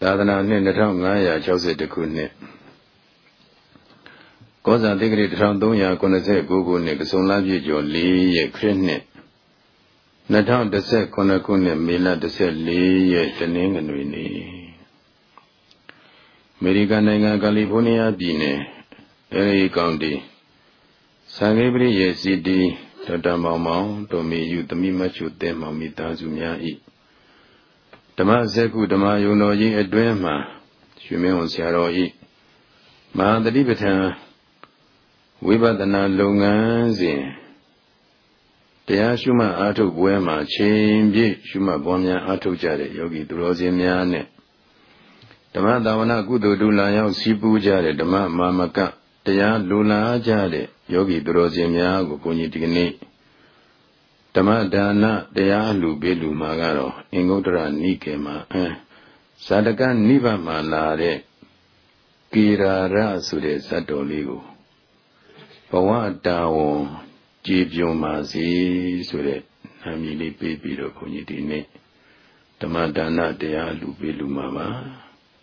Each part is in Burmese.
သာသနာနှစ်2562ခုနှစ်ကောဇာတိဂရီ1389ခုနှစ်ကစုံလပြည့်ကျော်4ရက်ခရစ်နှစ်2019ခုနှစ်မေလ14ရက်တနင်္ဂနွေနေ့အမေရိကန်နိုင်ငံကယ်လီဖိုးနီးယားပြည်နယ်အဲဒီကောင်တီဆန်ခေပရိရဲ့စီတီဒေါက်တာမောင်မောင်တို့မီယူသမီမချုတဲမောင်မိသားစုများ၏ ဓမ္မစက္ခုဓမ္မယုံတော်ကြီးအတွင်းမှာရွှေမင်းဝန်ဆရာတော်ဤမဟာတတိပဋ္ဌာန်ဝိပဿနာလုပ်ငန်းစဉ်တရားရှုမှတ်အားထုတ်ပွဲမှာချိန်ပြည့်ရှုမှတ်ပွားများအားထုတ်ကြတဲ့ယောဂီသူတော်စင်များနဲ့ဓမ္မတာဝနာကုသိုလ်ဒုလာရောက်စီးပူးကြတဲ့ဓမ္မမာမကတရားလူလာကြတဲ့ယောဂီသူတော်စင်များကိုဘုန်းကြီးဒီကနေ့ ဓမ္မဒါနတရားလူပေးလူမှာကတော့အင်္ဂုတ္တရနိကေမှာအဲဇာတကနိဗ္ဗာန်မှာလာတဲ့ကိရာရဆိုတဲ့ဇတ်တော်လေးကိုဘဝတာဝန်ကြည်ပြုံပါစေဆိုတဲ့နာမည်လေးပေးပြီးတော့ခွန်ကြီးဒီနေ့ဓမ္မဒါနတရားလူပေးလူမှာပါ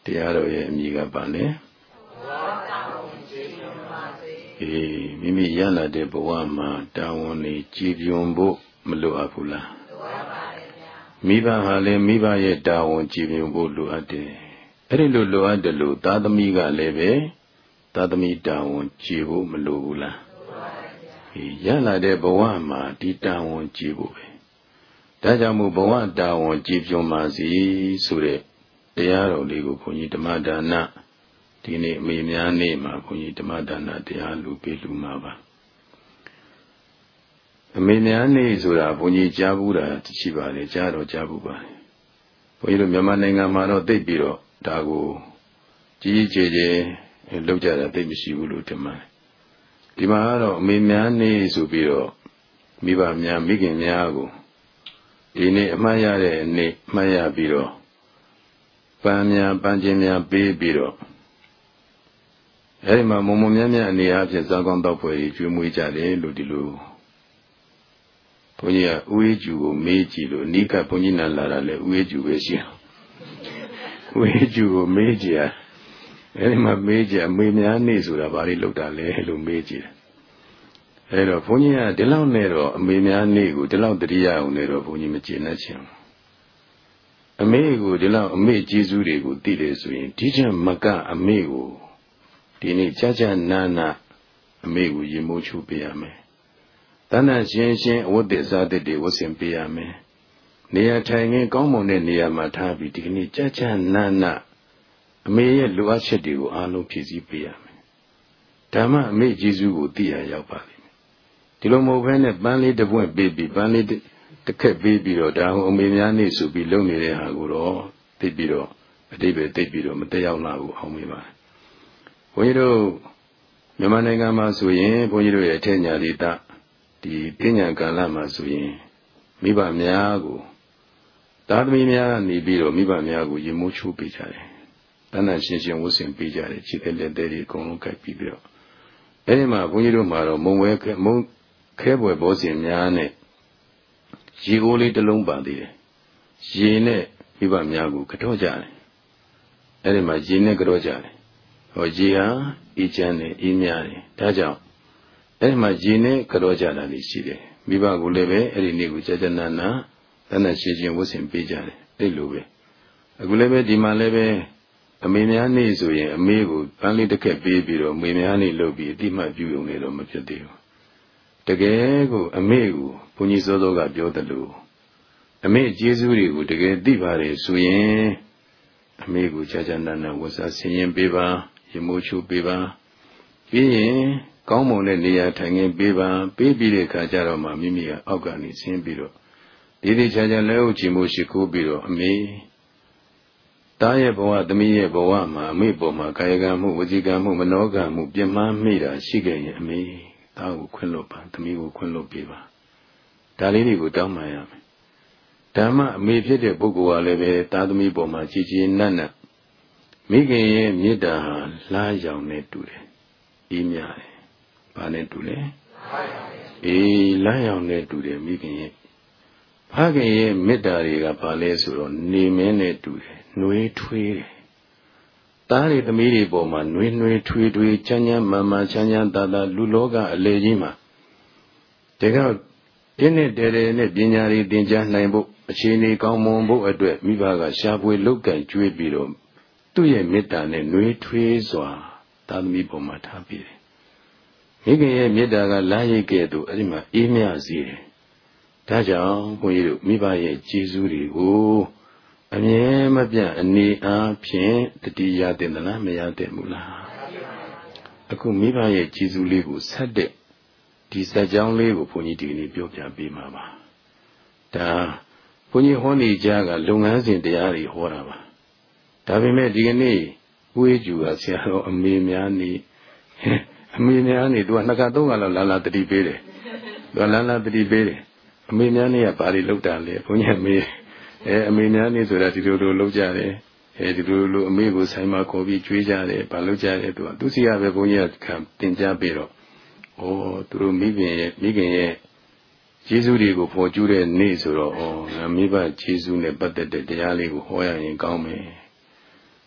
တရားတော်ရဲ့အမည်ကပါလဲဘဝတာဝန်ကြည်ပြုံပါစေအေးမိမိရလာတဲ့ဘဝမှာတာဝန်လေးကြည်ပြုံဖို့ မလိုအပ်ဘူးလားမိဘဟာလည်းမိဘရဲ့တာဝန်ကြည်မြင်ဖို့လိုအပ်တယ်အဲ့ဒီလိုလိုအပ်တယ်လို့သာသမီကလည်းပဲသာသမီတာဝန်ကြည်ဖို့မလိုဘူးလားရလာတဲ့ဘဝမှာဒီတာဝန်ကြည်ဖို့ပဲဒါကြောင့်မို့ဘဝတာဝန်ကြည်ပြွန်ပါစီဆိုတဲ့တရားတော်လေးကိုဘုန်းကြီးဓမ္မဒါနဒီနေ့အမေများနေ့မှာဘုန်းကြီးဓမ္မဒါနတရားလူပေးလူမှာပါ အမေများနေဆိုတာဘုန်းကြီးကြားဘူးတာရှိပါလေကြားတော့ကြားဘူးပါဘုန်းကြီးတို့မြန်မာနိုင်ငံမှာတော့သိပြီးတော့ဒါကိုကြီးကြီးကျယ်ကျယ်လောက်ကြတာသိမရှိဘူးလို့ထင်ပါတယ်ဒီမှာကတော့အမေများနေဆိုပြီးတော့မိဘများမိခင်များကိုဒီနေ့အမှတ်ရတဲ့နေ့မှတ်ရပြီးတော့ပန်းများပန်းချင်းများပေးပြီးတော့အဲဒီမှာမုံမုံများများအနေအားဖြင့်ဇာကောင်းတော့ဖွယ်ကြီးကျွေးမွေးကြတယ်လို့ဒီလို ဘုန်းကြီးကဥေးကျူကိုမေးကြည့်လို့နိကဘုန်းကြီးနာလာတာလေဥေးကျူပဲရှိဥေးကျူကိုမေးကြည့်ရအဲဒီမှာမေးကြည့်အမေများနေဆိုတာဘာလို့လောက်တာလဲလို့မေးကြည့်တယ်အဲတော့ဘုန်းကြီးကဒီလောက်နဲ့တော့အမေများနေကိုဒီလောက်တတိယအောင်နဲ့တော့ဘုန်းကြီးမကျေနပ်ချင်ဘူးအမေကိုဒီလောက်အမေကျေးဇူးတွေကိုသိတယ်ဆိုရင်ဒီချက်မကအမေကိုဒီနေ့ကြာကြာနာနာအမေကိုရေမိုးချိုးပေးရမယ် တဏ္ဍရှင်ရှင်အဝတ်တစ္စာတတွေဝတ်ဆင်ပေးရမယ်။နေရာထိုင်ခင်းကောင်းမွန်တဲ့နေရာမှာထားပြီးဒီကနေ့ကြကြနာနာအမေရဲ့လိုအပ်ချက်တွေကိုအားလုံးဖြည့်ဆည်းပေးရမယ်။ဓမ္မအမေကျေးဇူးကိုသိရရောက်ပါလိမ့်မယ်။ဒီလိုမဟုတ်ဘဲနဲ့ပန်းလေးတစ်ပွင့်ပေးပြီးပန်းလေးတစ်ခက်ပေးပြီးတော့ဒါဟိုအမေများနေဆိုပြီးလုပ်နေတဲ့ဟာကိုတော့သိပြီးတော့အတိပ္ပယ်သိပြီးတော့မတည့်ရောက်လာဘူးအောင်မေးပါ။ဘုန်းကြီးတို့မြန်မာနိုင်ငံမှာဆိုရင်ဘုန်းကြီးတို့ရဲ့အထက်ညာဒေသ ဒီပညာကာလမှာဆိုရင်မိဘများကိုသာသမီများနေပြီးတော့မိဘများကိုရေမိုးချိုးပေးကြတယ်။တဏ္ဍရှင်းရှင်းဝတ်ဆင်ပေးကြတယ်ခြေသက်လက်သေးတွေအကုန်လုံးကပ်ပြီးပြီးတော့အဲဒီမှာဘုန်းကြီးတို့မှာတော့မုံဝဲမုံခဲပွဲဘောစဉ်များနဲ့ရေအိုးလေးတစ်လုံးပါသေးတယ်။ရေနဲ့မိဘများကိုကတော့ကြတယ်။အဲဒီမှာရေနဲ့ကတော့ကြတယ်။ဟောရေဟာအေးချမ်းတယ်အေးမြတယ်။ဒါကြောင့် အဲဒီမှာရေနဲ့ကြောကြတာလေးရှိတယ်မိဘကိုလည်းပဲအဲ့ဒီနေ့ကိုကြာကြာနာနာတဏ္ဍရှိချင်းဝတ်ဆင်ပေးကြတယ်အဲ့လိုပဲအခုလည်းပဲဒီမှာလည်းပဲအမေများနေ့ဆိုရင်အမေကိုပန်းလေးတစ်ခက်ပေးပြီးတော့အမေများနေ့လုပ်ပြီးအတိမတ်ပြုုံနေတော့မဖြစ်သေးဘူးတကယ်ကိုအမေကိုဘုန်းကြီးစောစောကပြောတယ်လို့အမေကျေးဇူးတွေကိုတကယ်သိပါတယ်ဆိုရင်အမေကိုကြာကြာနာနာဝတ်စားဆင်ရင်ပေးပါရေမိုးချိုးပေးပါပြီးရင် ကောင်းမွန်တဲ့နေရာထိုင်ခင်းပေးပါပေးပြီးတဲ့အခါကျတော့မှမိမိကအောက်ကနေဆင်းပြီးတော့ဒီဒီချာချာလဲဟုတ်ချင်မှုရှိခိုးပြီးတော့အမေတားရဲ့ဘဝသမီးရဲ့ဘဝမှာအမေပေါ်မှာကာယကံမှုဝစီကံမှုမနောကံမှုပြမမိတာရှိခဲ့ရင်အမေတားကိုခွင့်လွတ်ပါသမီးကိုခွင့်လွတ်ပေးပါဒါလေးတွေကိုတောင်းပန်ရမယ်ဓမ္မအမေဖြစ်တဲ့ပုဂ္ဂိုလ်ကလည်းပဲတာသမီးပေါ်မှာကြည်ကြည်နတ်နတ်မိခင်ရဲ့မေတ္တာဟာလားရောင်နဲ့တူတယ်အေးမြတယ် ဘာနဲ့တူလဲအေးလမ်းရောက်နဲ့တူတယ်မိခင်ရဲ့ဖခင်ရဲ့မေတ္တာတွေကဘာလဲဆိုတော့နေမင်းနဲ့တူတယ်နှွေးထွေးတယ်သားတွေသမီးတွေပေါ်မှာနှွေးနှွေးထွေးထွေးချမ်းချမ်းမာမာချမ်းချမ်းသာသာလူလောကအလေကြီးမှာတကယ်တင်းနဲ့တဲတဲနဲ့ပညာတွေသင်ကြားနိုင်ဖို့အခြေအနေကောင်းမွန်ဖို့အတွက်မိဘကရှားပွေလုတ်ကန်ကျွေးပြီးတော့သူ့ရဲ့မေတ္တာနဲ့နှွေးထွေးစွာသာသမီပေါ်မှာထားပြီးတယ် မိခင်ရဲ့မေတ္တာကလာရိတ်ကဲ့သို့အဲ့ဒီမှာအေးမြစေတယ်ဒါကြောင့်ဘုန်းကြီးတို့မိဘရဲ့ကျေးဇူးတွေကိုအမြဲမပြတ်အနေအားဖြင့်တတိယတင်သလားမရတဲ့မူလားအခုမိဘရဲ့ကျေးဇူးလေးကိုဆက်တဲ့ဒီစက်ကြောင်းလေးကိုဘုန်းကြီးဒီနေ့ပြောပြပေးမှာပါဒါဘုန်းကြီးဟောနေကြကလုပ်ငန်းစဉ်တရားတွေဟောတာပါဒါပေမဲ့ဒီကနေ့ဝေးကျူကဆရာတော်အမေများနေ အမေများနေသူကနှစ်ကသုံးကလောက်လာလာတတိပေးတယ်သူကလာလာတတိပေးတယ်အမေများနေကဘာတွေလုပ်တာလဲဘုန်းကြီးအမေအဲအမေများနေဆိုတာဒီလိုလိုလုပ်ကြတယ်အဲဒီလိုလိုအမေကိုဆိုင်မှာခေါ်ပြီးကျွေးကြတယ်ဘာလုပ်ကြတယ်သူကသူစီရပဲဘုန်းကြီးကတင်ကြပြီးတော့ဩသူတို့မိခင်ရဲ့မိခင်ရဲ့ကျေးဇူးတွေကိုဖော်ကျူးတဲ့နေ့ဆိုတော့ဩမိဘကျေးဇူးနဲ့ပတ်သက်တဲ့တရားလေးကိုဟောရရင်ကောင်းမယ်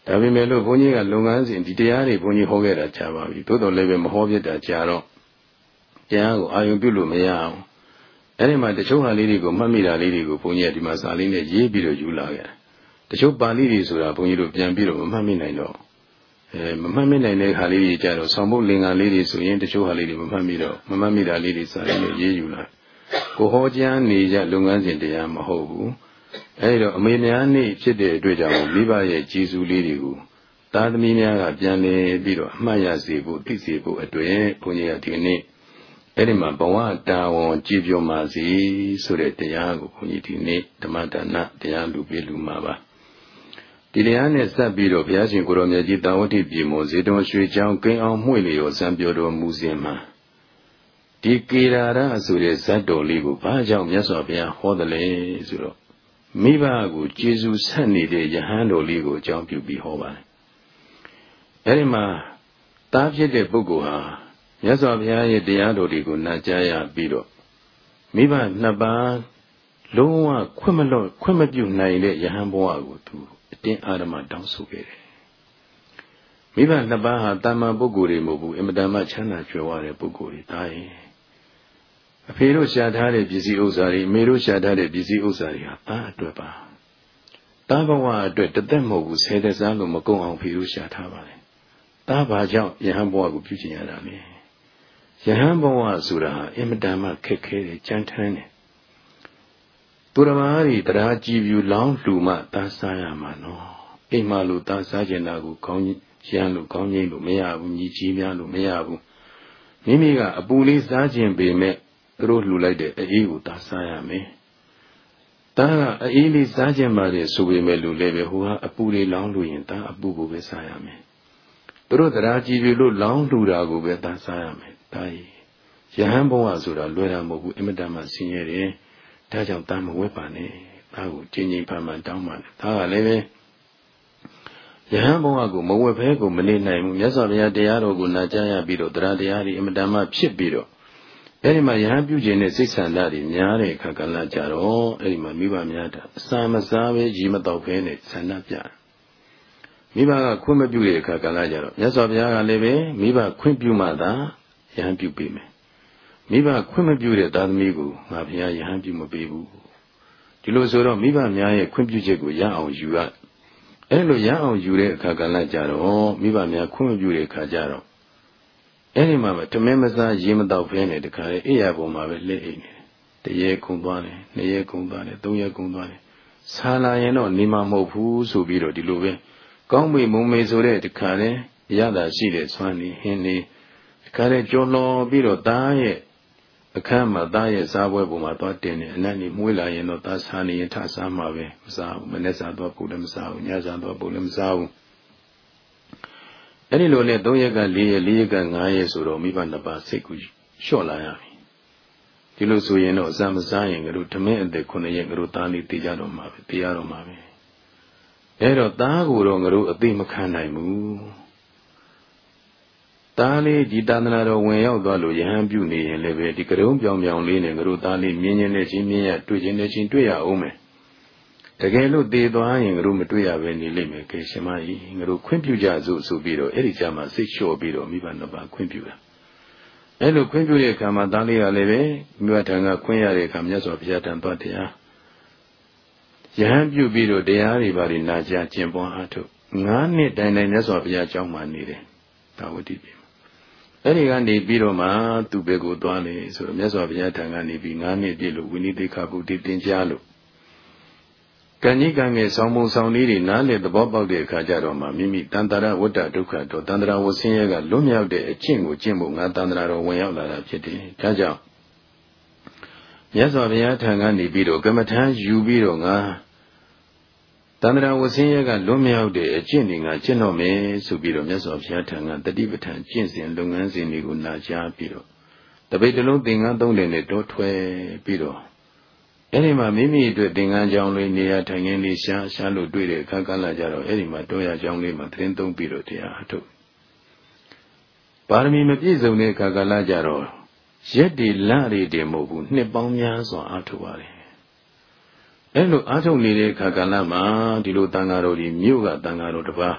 ဒါပေမဲ့လို့ဘုန်းကြီးကလုပ်ငန်းစဉ်ဒီတရားတွေဘုန်းကြီးဟောခဲ့တာကြာပါပြီသို့တော်လည်းပဲမဟောပြတာကြာတော့တရားကိုအာယုံပြုလို့မရအောင်အဲ့ဒီမှာတချို့ဟာလေးတွေကိုမှတ်မိတာလေးတွေကိုဘုန်းကြီးကဒီမှာစာလေးနဲ့ရေးပြီးတော့ယူလာခဲ့တချို့ပါဠိတွေဆိုတာဘုန်းကြီးတို့ပြန်ပြီးတော့မမှတ်မိနိုင်တော့အဲမမှတ်မိနိုင်တဲ့ခါလေးတွေကြတော့ဆောင်းဖို့လင်္ကာလေးတွေဆိုရင်တချို့ဟာလေးတွေမမှတ်မိတော့မမှတ်မိတာလေးတွေစာလေးနဲ့ရေးယူလာကိုဟောကြားနေကြလုပ်ငန်းစဉ်တရားမဟုတ်ဘူး အဲဒီတော့အမေများနေ့ဖြစ်တဲ့အတွက်ကြောင့်မိဘရဲ့ကြည်စုလေးတွေကိုသားသမီးများကပြန်လည်ပြီးတော့အမှတ်ရစေဖို့သိစေဖို့အတွက်ဘုန်းကြီးကဒီနေ့အဲ့ဒီမှာဘဝတာဝန်ကြည်ပြောမှစီဆိုတဲ့တရားကိုဘုန်းကြီးဒီနေ့ဓမ္မဒါနတရားလူပြလူမှာပါဒီတရားနဲ့ဆက်ပြီးတော့ဘုရားရှင်ကိုရောမြတ်ကြီးတာဝတိပြည်မောဇေတဝန်ရွှေချောင်းကိန်းအောင်မှွေလျော်စံပြောတော်မူစဉ်မှာဒီကေရာရဆိုတဲ့ဇတ်တော်လေးကိုဘာကြောင့်မြတ်စွာဘုရားဟောတယ်လဲဆိုတော့ မိဘကိုကျေးဇူးဆက်နေတဲ့ယဟန်တော်လေးကိုအကြောင်းပြုပြီးဟောပါတယ်အဲဒီမှာတားဖြစ်တဲ့ပုဂ္ဂိုလ်ဟာမြတ်စွာဘုရားရဲ့တရားတော်တွေကိုနာကြားရပြီးတော့မိဘနှစ်ပါးလုံးဝခွင့်မလွတ်ခွင့်မပြုနိုင်တဲ့ယဟန်ဘဝကိုသူအတင်းအာရမတောင်းဆိုခဲ့တယ်မိဘနှစ်ပါးဟာတာမန်ပုဂ္ဂိုလ်တွေမဟုတ်ဘူးအင်မတန်မှချမ်းသာကြွယ်ဝတဲ့ပုဂ္ဂိုလ်တွေတားရင် အဖေတို့ရှာထားတဲ့ပစ္စည်းဥစ္စာတွေအမေတို့ရှာထားတဲ့ပစ္စည်းဥစ္စာတွေဟာတားအတွက်ပါတားဘဝအတွက်တသက်မဟုတ်ဘူးဆယ်သက်စားလို့မကုန်အောင်ဖေတို့ရှာထားပါလေတားဘာကြောင့်ယဟန်ဘဝကိုပြုကျင်ရတာလဲယဟန်ဘဝဆိုတာအင်မတန်မှခက်ခဲတယ်ကြမ်းတမ်းတယ်သူတော်ဘာတွေတရားကြည်ပြူလောင်းလှူမှသားစားရမှာနော်အိမ်မလို့သားစားကျင်တာကိုကောင်းရမ်းလို့ကောင်းငိမ့်လို့မရဘူးညီကြီးများလို့မရဘူးမိမိကအပူလေးစားကျင်ပေမဲ့ သူတို့လှူလိုက်တဲ့အေးကိုသားစားရမယ်သားကအေးလေးစားကျင်ပါတယ်ဆိုပေမဲ့လူလည်းပဲဟိုကအပူလေးလောင်းလို့ရင်သားအပူကိုပဲစားရမယ်သူတို့တရားကြည်ပြူလို့လောင်းလှူတာကိုပဲသားစားရမယ်ဒါကြီးယဟန်ဘဝဆိုတာလွယ်တာမဟုတ်ဘူးအင်မတန်မှဆင်းရဲတယ်ဒါကြောင့်တာမဝဲပါနဲ့ဒါကိုချင်းချင်းဖန်ဖန်တောင်းပါနဲ့ဒါကလည်းပဲယဟန်ဘဝကိုမဝဲဖဲကိုမနေနိုင်ဘူးမြတ်စွာဘုရားတရားတော်ကိုနာကြားရပြီးတော့တရားတရားတွေအင်မတန်မှဖြစ်ပြီးတော့ အဲ့ဒီမှာယဟန်ပြုခြင်းနဲ့စိတ်ဆန္ဒတွေများတဲ့အခါကလည်းကြတော့အဲ့ဒီမှာမိဘများတာအစာမစားပဲရေမတော့ဖဲနဲ့ဆန္ဒပြမိဘကခွင့်မပြုတဲ့အခါကလည်းကြတော့မြတ်စွာဘုရားကလည်းပဲမိဘခွင့်ပြုမှသာယဟန်ပြုပေးမယ်မိဘခွင့်မပြုတဲ့သားသမီးကိုငါဘုရားယဟန်ပြုမပေးဘူးဒီလိုဆိုတော့မိဘများရဲ့ခွင့်ပြုချက်ကိုရအောင်ယူရအဲ့လိုရအောင်ယူတဲ့အခါကလည်းကြတော့မိဘများခွင့်မပြုတဲ့အခါကြတော့ အဲ့ဒီမှာပဲတမင်းမစားရေမတော့ဖဲနဲ့တခါလေအိယာပေါ်မှာပဲလက်အိမ်နေတယ်တရေကုံသွားတယ်နှစ်ရေကုံသွားတယ်သုံးရေကုံသွားတယ်ဆာလာရင်တော့နေမှာမဟုတ်ဘူးဆိုပြီးတော့ဒီလိုပဲကောင်းမေမုံမေဆိုတဲ့တခါလေရတာရှိတဲ့ဆွမ်းနေဟင်းနေတခါလေကြော်လော်ပြီးတော့သားရဲ့အခန်းမှာသားရဲ့စားပွဲပေါ်မှာသွားတင်နေအနက်နေမွေးလာရင်တော့သားစားနေရင်ထစားမှာပဲမစားဘူးမနေ့စားသွားပို့လည်းမစားဘူးညစားသွားပို့လည်းမစားဘူး အဲ့ဒီလိုနဲ့3ရက်က4ရက်4ရက်က5ရက်ဆိုတော့မိဘနှစ်ပါးစိတ်ကိုလျှော့လာရပြီဒီလိုဆိုရင်တော့အစမစားရင်ငါတို့ဓမင်းအသက်9ရက်ငါတို့သားလေးတည်ကြတော့မှာပဲတည်ရတော့မှာပဲအဲ့တော့သားကိုတော့ငါတို့အသိမခံနိုင်ဘူးသားလေးဒီတန္တနာတော်ဝင်ရောက်သွားလို့ယဟန်ပြုနေရင်လည်းပဲဒီကရုံးပြောင်ပြောင်လေးနဲ့ငါတို့သားလေးမြင်းချင်းနဲ့ချင်းမြင်းရတွေ့ချင်းနဲ့ချင်းတွေ့ရအောင်မယ် တကယ်လို့တည်သွားရင်ငါတို့မတွေ့ရပဲနေလိမ့်မယ်ကဲရှင်မကြီးငါတို့ခွင့်ပြုကြစို့ဆိုပြီးတော့အဲ့ဒီကြမှာစိတ်လျှော့ပြီးတော့မိဘနှစ်ပါးခွင့်ပြုတာအဲ့လိုခွင့်ပြုတဲ့အခါမှာသားလေးကလည်းပဲမိဘထံကခွင့်ရတဲ့အခါမြတ်စွာဘုရားတန်သွားတရားယဟန်ပြုပြီးတော့တရားတွေပါနေနာကြားကျင့်ပွားအားထုတ်ငါးနှစ်တိုင်တိုင်မြတ်စွာဘုရားကြောင်းမှနေတယ်ဒါဝတိပြီအဲ့ဒီကနေပြီးတော့မှသူ့ဘက်ကိုသွားလေဆိုတော့မြတ်စွာဘုရားထံကနေပြီးငါးနှစ်ပြည့်လို့ဝိနည်းသိက္ခာပုဒ်တင်ကြားလို့ ကံကြီးကံငယ်ဆောင်းပုံဆောင်းလေးတွေနားလေသဘောပေါက်တဲ့အခါကျတော့မှမိမိတန်တရာဝတ္တဒုက္ခတော့တန်တရာဝဆင်းရဲကလွတ်မြောက်တဲ့အကျင့်ကိုကျင့်ဖို့ငါတန်တရာတော်ဝင်ရောက်လာတာဖြစ်တယ်။ဒါကြောင့်မြတ်စွာဘုရားထံကနေပြီးတော့ကမ္မထမ်းယူပြီးတော့ငါတန္တရာဝဆင်းရဲကလွတ်မြောက်တဲ့အကျင့်တွေငါကျင့်တော့မယ်ဆိုပြီးတော့မြတ်စွာဘုရားထံကတတိပဋ္ဌာန်ကျင့်စဉ်လုပ်ငန်းစဉ်တွေကိုနာကြားပြီးတော့တပိတ်တလုံးသင်္ကန်းသုံးတယ်နဲ့တောထွဲပြီးတော့ အဲ့ဒီမှာမိမိအတွက်သင်္ကန်းကြောင်းလေးနေရာထိုင်ခင်းလေးရှားရှားလို့တွေ့တဲ့အခါကလည်းကြတော့အဲ့ဒီမှာတောရကြောင်းလေးမှာသတင်းသုံးပြီးတော့တရားအထုတ်ပါရမီမပြည့်စုံတဲ့အခါကလည်းကြတော့ရက်ဒီလရီတည်းမဟုတ်ဘူးနှစ်ပေါင်းများစွာအထုတ်ပါတယ်အဲ့လိုအားထုတ်နေတဲ့အခါကလည်းမှဒီလိုတန်ဃာတော်ဒီမြို့ကတန်ဃာတော်တစ်ပါး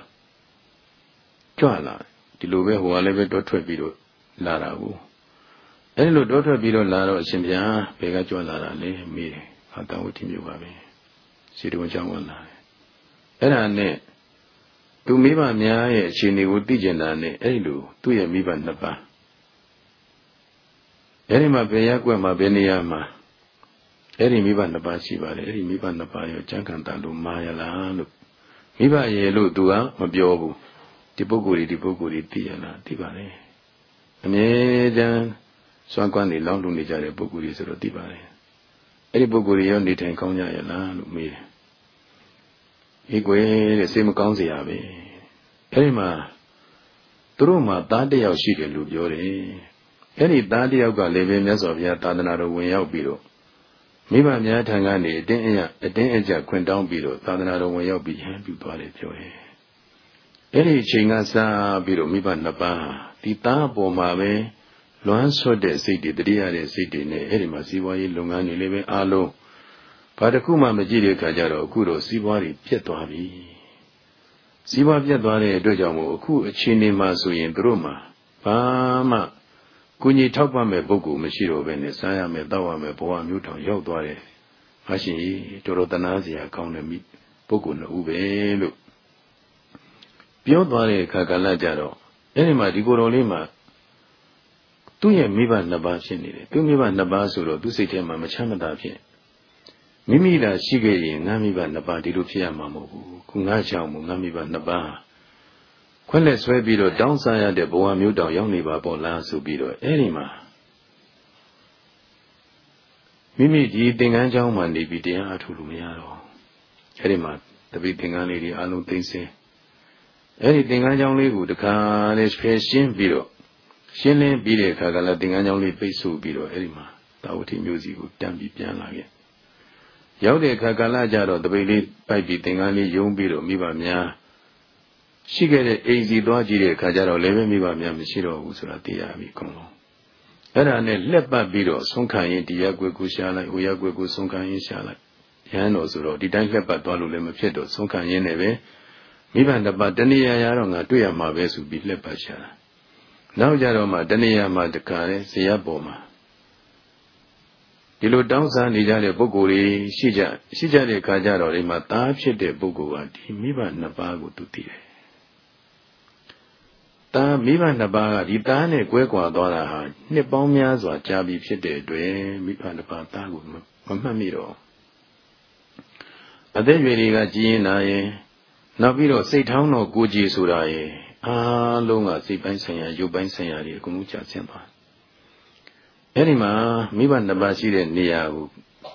ကြွလာဒီလိုပဲဟိုကလည်းပဲတွတ်ထွက်ပြီးတော့လာတာကို အဲ့လိုတွတ်ထွက်ပြီးတော့လာတော့အရှင်ဘုရားဘယ်ကကြွလာတာလဲမေးတယ်ဟာတန်ဝတိမြို့ပါပဲစီတုံကျောင်းကလာတယ်အဲ့ဒါနဲ့သူမိဘများရဲ့အခြေအနေကိုသိကျင်တာနဲ့အဲ့ဒီလိုသူ့ရဲ့မိဘနှစ်ပါးအဲ့ဒီမှာဘယ်ရက်ွက်မှာဘယ်နေရာမှာအဲ့ဒီမိဘနှစ်ပါးရှိပါတယ်အဲ့ဒီမိဘနှစ်ပါးရောကြံခံတာလို့မာရလားလို့မိဘရဲ့လို့သူကမပြောဘူးဒီပုဂ္ဂိုလ်တွေဒီပုဂ္ဂိုလ်တွေသိရလားသိပါတယ်အမြဲတမ်း စွမ်းကွမ်းနေလောင်းလူနေကြတဲ့ပုဂ္ဂိုလ်တွေဆိုတော့သိပါတယ်အဲ့ဒီပုဂ္ဂိုလ်တွေရောနေထိုင်ကောင်းကြရလားလို့မေးတယ်အေးကွယ်တဲ့စိတ်မကောင်းစရာပဲအဲ့ဒီမှာသူတို့မှာသားတယောက်ရှိတယ်လို့ပြောတယ်အဲ့ဒီသားတယောက်ကလည်းပဲမြတ်စွာဘုရားသာသနာတော်ဝင်ရောက်ပြီးတော့မိဘများထံကနေအတင်းအရအတင်းအကျပ်ခွင့်တောင်းပြီးတော့သာသနာတော်ဝင်ရောက်ပြီးဟန်ပြုသွားတယ်ပြောတယ်။အဲ့ဒီအချိန်ကစပြီးတော့မိဘနှစ်ပါးဒီသားအပေါ်မှာပဲ လွမ်းဆွတ်တဲ့စိတ်တွေတတိယတဲ့စိတ်တွေနဲ့အဲ့ဒီမှာစီးပွားရေးလုပ်ငန်းတွေလည်းပဲအားလုံးဘာတစ်ခုမှမကြည့်တဲ့အခါကျတော့အခုတော့စီးပွားတွေပြတ်သွားပြီ။စီးပွားပြတ်သွားတဲ့အတွက်ကြောင့်မို့အခုအချိန်ဒီမှာဆိုရင်တို့မှာဘာမှကိုကြီးထောက်ပံ့မဲ့ပုဂ္ဂိုလ်မရှိတော့ဘဲနဲ့စားရမယ်တောက်ရမယ်ဘဝမျိုးတောင်ရောက်သွားတယ်။ဟာရှင်ကြီးတော်တော်တနာစရာကောင်းတဲ့မိပုဂ္ဂိုလ်နှစ်ဦးပဲလို့ပြောသွားတဲ့အခါကလည်းကြတော့အဲ့ဒီမှာဒီကိုယ်တော်လေးမှာ သူ့ရဲ့မိဘနှစ်ပါးဖြစ်နေတယ်သူမိဘနှစ်ပါးဆိုတော့သူ့စိတ်ထဲမှာမချမ်းမသာဖြစ်မိမိသာရှိခဲ့ရင်ငါမိဘနှစ်ပါးဒီလိုဖြစ်ရမှာမဟုတ်ဘူးခုငါကြောင့်မို့ငါမိဘနှစ်ပါးခွက်လက်ဆွဲပြီးတော့တောင်းစားရတဲ့ဘဝမျိုးတောင်ရောက်နေပါပေါ့လားဆိုပြီးတော့အဲ့ဒီမှာမိမိဒီသင်္ကန်းကျောင်းမှာနေပြီးတရားအထုလို့မရတော့အဲ့ဒီမှာတပိသင်္ကန်းလေးတွေအလုံးသိမ့်စင်းအဲ့ဒီသင်္ကန်းကျောင်းလေးကိုတခါလေးဖယ်ရှင်းပြီးတော့ ရှင်းလင်းပြီးတဲ့အခါကလည်းသင်္ကန်းကြောင်းလေးပိတ်ဆို့ပြီးတော့အဲ့ဒီမှာတာဝတိမျိုးစီကိုတံပြီးပြန်လာခဲ့ရောက်တဲ့အခါကာလကြတော့တပိတ်လေးပိုက်ပြီးသင်္ကန်းလေးယုံပြီးတော့မိဘများရှိခဲ့တဲ့အိမ်စီသွားကြည့်တဲ့အခါကျတော့လည်းပဲမိဘများမရှိတော့ဘူးဆိုတာသိရပြီကောင်းကောင်းအဲ့ဒါနဲ့လက်ပတ်ပြီးတော့ဆုံးခံရင်ဒီရက်ွယ်ကိုရှာလိုက်ဟိုရက်ွယ်ကိုဆုံးခံရင်ရှာလိုက်ရဟန်းတော်ဆိုတော့ဒီတိုင်းလက်ပတ်သွားလို့လည်းမဖြစ်တော့ဆုံးခံရင်လည်းပဲမိဘတပတ်တဏှာရာတော့ငါတွေ့ရမှာပဲဆိုပြီးလက်ပတ်ရှာတာ နောက်ကြတော့မှတဏှာမှာတခါလဲဇေယပေါ်မှာဒီလိုတောင်းစားနေကြတဲ့ပုဂ္ဂိုလ်တွေရှိကြရှိကြတဲ့ခါကျတော့ဒီမှာသားဖြစ်တဲ့ပုဂ္ဂိုလ်ကဒီမိဘနှစ်ပါးကိုသူသိတယ်သားမိဘနှစ်ပါးကဒီသားနဲ့ကွဲကွာသွားတာဟာနှစ်ပေါင်းများစွာကြာပြီဖြစ်တဲ့အတွက်မိဘနှစ်ပါးသားကိုမမှတ်မိတော့အသက်ရွယ်တွေကကြီးရင်လာရင်နောက်ပြီးတော့စိတ်ထောင်းတော့ကိုကြည်ဆိုတာရဲ့ အားလုံးကစိတ်ပိုင်းဆိုင်ရာရုပ်ပိုင်းဆိုင်ရာတွေအကုန်လုံးကြာဆင်းသွားအဲ့ဒီမှာမိဘနှစ်ပါးရှိတဲ့နေရာကို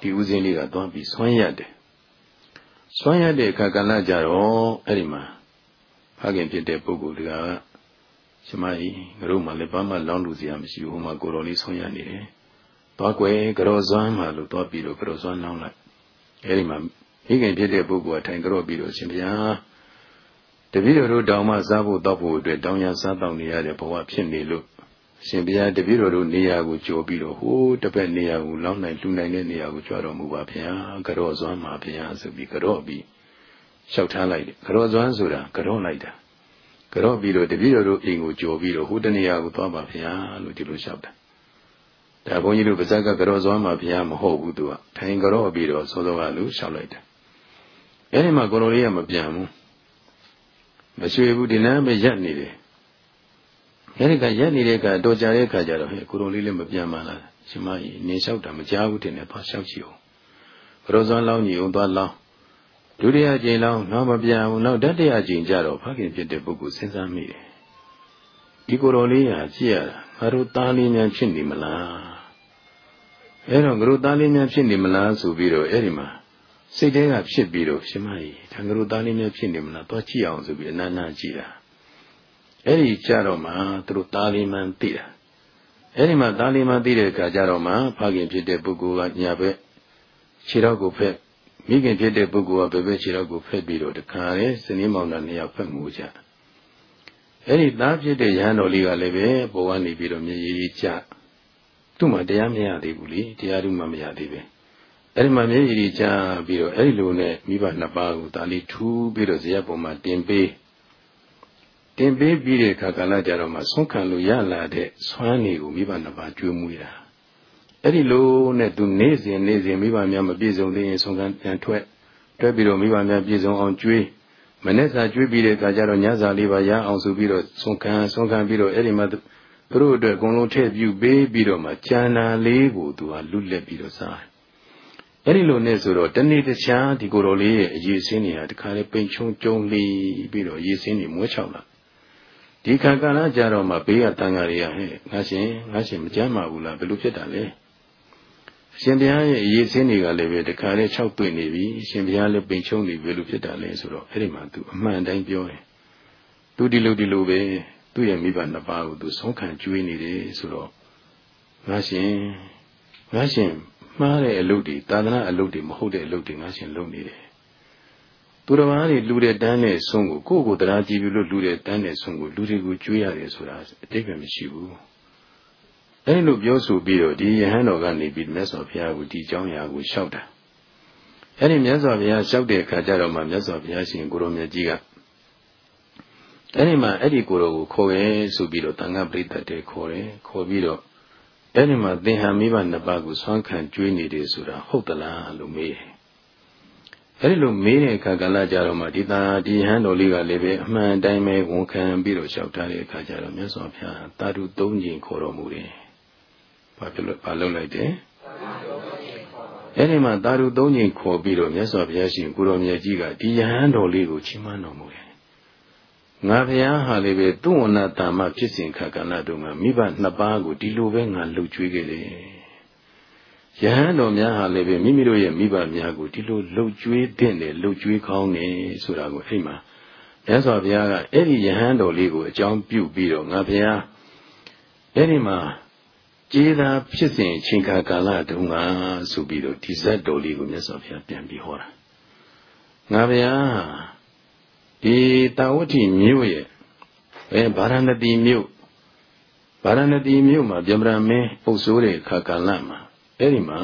ဒီဦးစင်းလေးကသွားပြီးဆွမ်းရတယ်ဆွမ်းရတဲ့အခါကလည်းကြတော့အဲ့ဒီမှာဖခင်ဖြစ်တဲ့ပုဂ္ဂိုလ်တွေကရှမကြီးငါတို့မှလည်းဘာမှလောင်းလူစရာမရှိဘူးဟိုမှာကိုတော်လေးဆုံးရနေတယ်။သွားကွယ်ကြောစွမ်းမှလို့သွားပြီးတော့ကြောစွမ်းလောင်းလိုက်။အဲဒီမှာမိခင်ဖြစ်တဲ့ပုဂ္ဂိုလ်ကထိုင်ကြောပြီးတော့ရှင်ဗျာ တပည့်တော်တို့တောင်မှစားဖို့တောက်ဖို့အတွက်တောင်းရစားတောင်းနေရတဲ့ဘဝဖြစ်နေလို့ရှင်ဘုရားတပည့်တော်တို့နေရာကိုကြော်ပြီးတော့ဟိုးတစ်ဖက်နေရာကိုလောင်းနိုင်လှူနိုင်တဲ့နေရာကိုကြွတော်မူပါဗျာကြော့စွမ်းပါဗျာဆိုပြီးကြော့ပြီးလျှောက်ထားလိုက်တယ်ကြော့စွမ်းဆိုတာကြော့လိုက်တာကြော့ပြီးတော့တပည့်တော်တို့အိမ်ကိုကြော်ပြီးတော့ဟိုတနေရာကိုသွားပါဗျာလို့ဒီလိုလျှောက်တာဒါဘုန်းကြီးတို့ပါဇက်ကကြော့စွမ်းပါဗျာမဟုတ်ဘူးသူကထိုင်ကြော့ပြီးတော့စောစောကလူလျှောက်လိုက်တယ်အဲဒီမှာကိုလိုလေးကမပြန်ဘူး မရွှေဘူးဒီနားပဲရက်နေတယ်အဲဒီကရက်နေတဲ့ကတော်ကြတဲ့ခါကျတော့ဟဲ့ကိုလိုလေးလည်းမပြန်ပါလားရှင်မကြီးနေလျှောက်တာမကြားဘူးတင်တယ်သွားလျှောက်ကြည့်အောင်ဘရောဇွန်လောင်းကြီးအောင်သွားလောင်းဒုတိယကြိမ်လောင်းတော့မပြန်ဘူးနောက်တတိယကြိမ်ကျတော့ဖခင်ဖြစ်တဲ့ပုဂ္ဂိုလ်စဉ်းစားမိတယ်ဒီကိုလိုလေးဟာကြည့်ရတာငါတို့သားလေးများဖြစ်နေမလားအဲတော့ငါတို့သားလေးများဖြစ်နေမလားဆိုပြီးတော့အဲ့ဒီမှာ စိတ်ထဲကဖြစ်ပြီးတော့ရှင်မကြီးဒါငါတို့သားလေးများဖြစ်နေမလားသွားကြည့်အောင်ဆိုပြီးအနန္နာကြည့်တာအဲ့ဒီကြတော့မှသူတို့သားလေးမှန်သိတာအဲ့ဒီမှာသားလေးမှသိတဲ့အခါကျတော့မှဖခင်ဖြစ်တဲ့ပုဂ္ဂိုလ်ကညာဘက်ခြေထောက်ကိုဖက်မိခင်ဖြစ်တဲ့ပုဂ္ဂိုလ်ကဘယ်ဘက်ခြေထောက်ကိုဖက်ပြီးတော့တခါလေစနေမောင်နှံနှစ်ယောက်ဖက်မှုကြအဲ့ဒီသားဖြစ်တဲ့ရဟန်းတော်လေးကလည်းပဲဘဝနေပြီးတော့မြေကြီးကြသူ့မှာတရားမရသေးဘူးလေတရားသူမှမရသေးပဲ အဲ့ဒီမှာမြေကြီးကြပြီးတော့အဲ့ဒီလိုနဲ့မိဘနှစ်ပါးကိုဒါလေးထူးပြီးတော့ဇရပ်ပေါ်မှာတင်ပေးတင်ပေးပြီးတဲ့အခါကလည်းကြတော့မှဆုံးခံလို့ရလာတဲ့ဆွမ်းနေကိုမိဘနှစ်ပါးကျွေးမွေးတာအဲ့ဒီလိုနဲ့သူနေ့စဉ်နေ့စဉ်မိဘများမပြည့်စုံသေးရင်ဆုံးခံပြန်ထွက်တွဲပြီးတော့မိဘများပြည့်စုံအောင်ကျွေးမနေ့စာကျွေးပြီးတဲ့အခါကျတော့ညစာလေးပါရအောင်ဆိုပြီးတော့ဆုံးခံဆုံးခံပြီးတော့အဲ့ဒီမှာသူတို့အတွက်အကုန်လုံးထည့်ပြုပေးပြီးတော့မှကျန်တာလေးကိုသူကလွတ်လက်ပြီးတော့စား အဲ့ဒီလိုနဲ့ဆိုတော့တနေ့တခြားဒီကိုယ်တော်လေးရဲ့အရေးစင်းနေဟာတခါလေပိန်ချုံကျုံလီပြီးတော့ရေးစင်းနေမွေးချောက်လာဒီခါကာလကြတော့မှဘေးကတန်ဃာတွေကဟဲ့ငါရှင်ငါရှင်မကြမ်းပါဘူးလားဘယ်လိုဖြစ်တာလဲရှင်ဘုရားရဲ့အရေးစင်းတွေကလည်းပဲတခါလေ၆တွေ့နေပြီရှင်ဘုရားလည်းပိန်ချုံနေဘယ်လိုဖြစ်တာလဲဆိုတော့အဲ့ဒီမှာသူအမှန်တိုင်းပြောတယ်သူဒီလိုဒီလိုပဲသူ့ရဲ့မိဘနှစ်ပါးကိုသူဆုံးခံကျွေးနေတယ်ဆိုတော့ငါရှင်ငါရှင် မှားတဲ့အလုပ်တွေသာသနာအလုပ်တွေမဟုတ်တဲ့အလုပ်တွေငါရှင်လုပ်နေတယ်သူတော်ဘာတွေလူတဲ့တန်းနဲ့ဆုံးကိုကိုယ့်ကိုတရားကြည့်ပြီးလို့လူတဲ့တန်းနဲ့ဆုံးကိုလူတွေကိုကြွေးရတယ်ဆိုတာအတိတ်ပဲမရှိဘူးအဲဒီလိုပြောဆိုပြီးတော့ဒီယဟန်တော်ကနေပြီးမြတ်စွာဘုရားကိုဒီအကြောင်းအရာကိုလျှောက်တာအဲဒီမြတ်စွာဘုရားလျှောက်တဲ့အခါကျတော့မှမြတ်စွာဘုရားရှင်ကိုရောမြတ်ကြီးကအဲဒီမှာအဲ့ဒီကိုရောကိုခေါ်ရဲဆိုပြီးတော့တန်ခါပရိသတ်တွေခေါ်တယ်ခေါ်ပြီးတော့ အဲ့ဒီမှာသင်္ဟမိဘနှစ်ပါးကိုဆွမ်းခံကျွေးနေတယ်ဆိုတာဟုတ်သလားလို့မေးတယ်အဲ့ဒီလိုမေးတဲ့အခါကလည်းကြတော့မှဒီသာဒီဟန်တော်လေးကလည်းပဲအမှန်တိုင်းပဲဝန်ခံပြီးတော့လျှောက်ထားတဲ့အခါကျတော့မြတ်စွာဘုရားတာတုသုံးခြင်းခေါ်တော်မူတယ်။ဘာဖြစ်လို့ဘာလုပ်လိုက်တယ်။အဲ့ဒီမှာတာတုသုံးခြင်းခေါ်ပြီးတော့မြတ်စွာဘုရားရှင်ကိုရောမြတ်ကြီးကဒီယဟန်တော်လေးကိုချီးမွမ်းတော်မူတယ်။ ငါဘုရားဟာလည်းပဲသူ့ဝဏ္ဏတာမဖြစ်စဉ်ခါကဏ္ဍတုန်းကမိဘနှစ်ပါးကိုဒီလိုပဲငါလှုပ်ကြွေးခဲ့တယ်။ယဟန်တော်များဟာလည်းပဲမိမိတို့ရဲ့မိဘများကိုဒီလိုလှုပ်ကြွေးတဲ့နဲ့လှုပ်ကြွေးကောင်းနေဆိုတာကိုအဲ့မှာမြတ်စွာဘုရားကအဲ့ဒီယဟန်တော်လေးကိုအကြောင်းပြုပြီးတော့ငါဘုရားအဲ့ဒီမှာကျေးသာဖြစ်စဉ်ချိန်ခါကာလတုန်းကဆိုပြီးတော့ဒီဇတ်တော်လေးကိုမြတ်စွာဘုရားပြန်ပြီးဟောတာငါဘုရား ဒီတာဝတိမြို့ရဲ့အဲဗာရဏသီမြို့ဗာရဏသီမြို့မှာဗျမရမင်းပုတ်ဆိုးတဲ့ခါကာလမှာအဲ့ဒီမှာ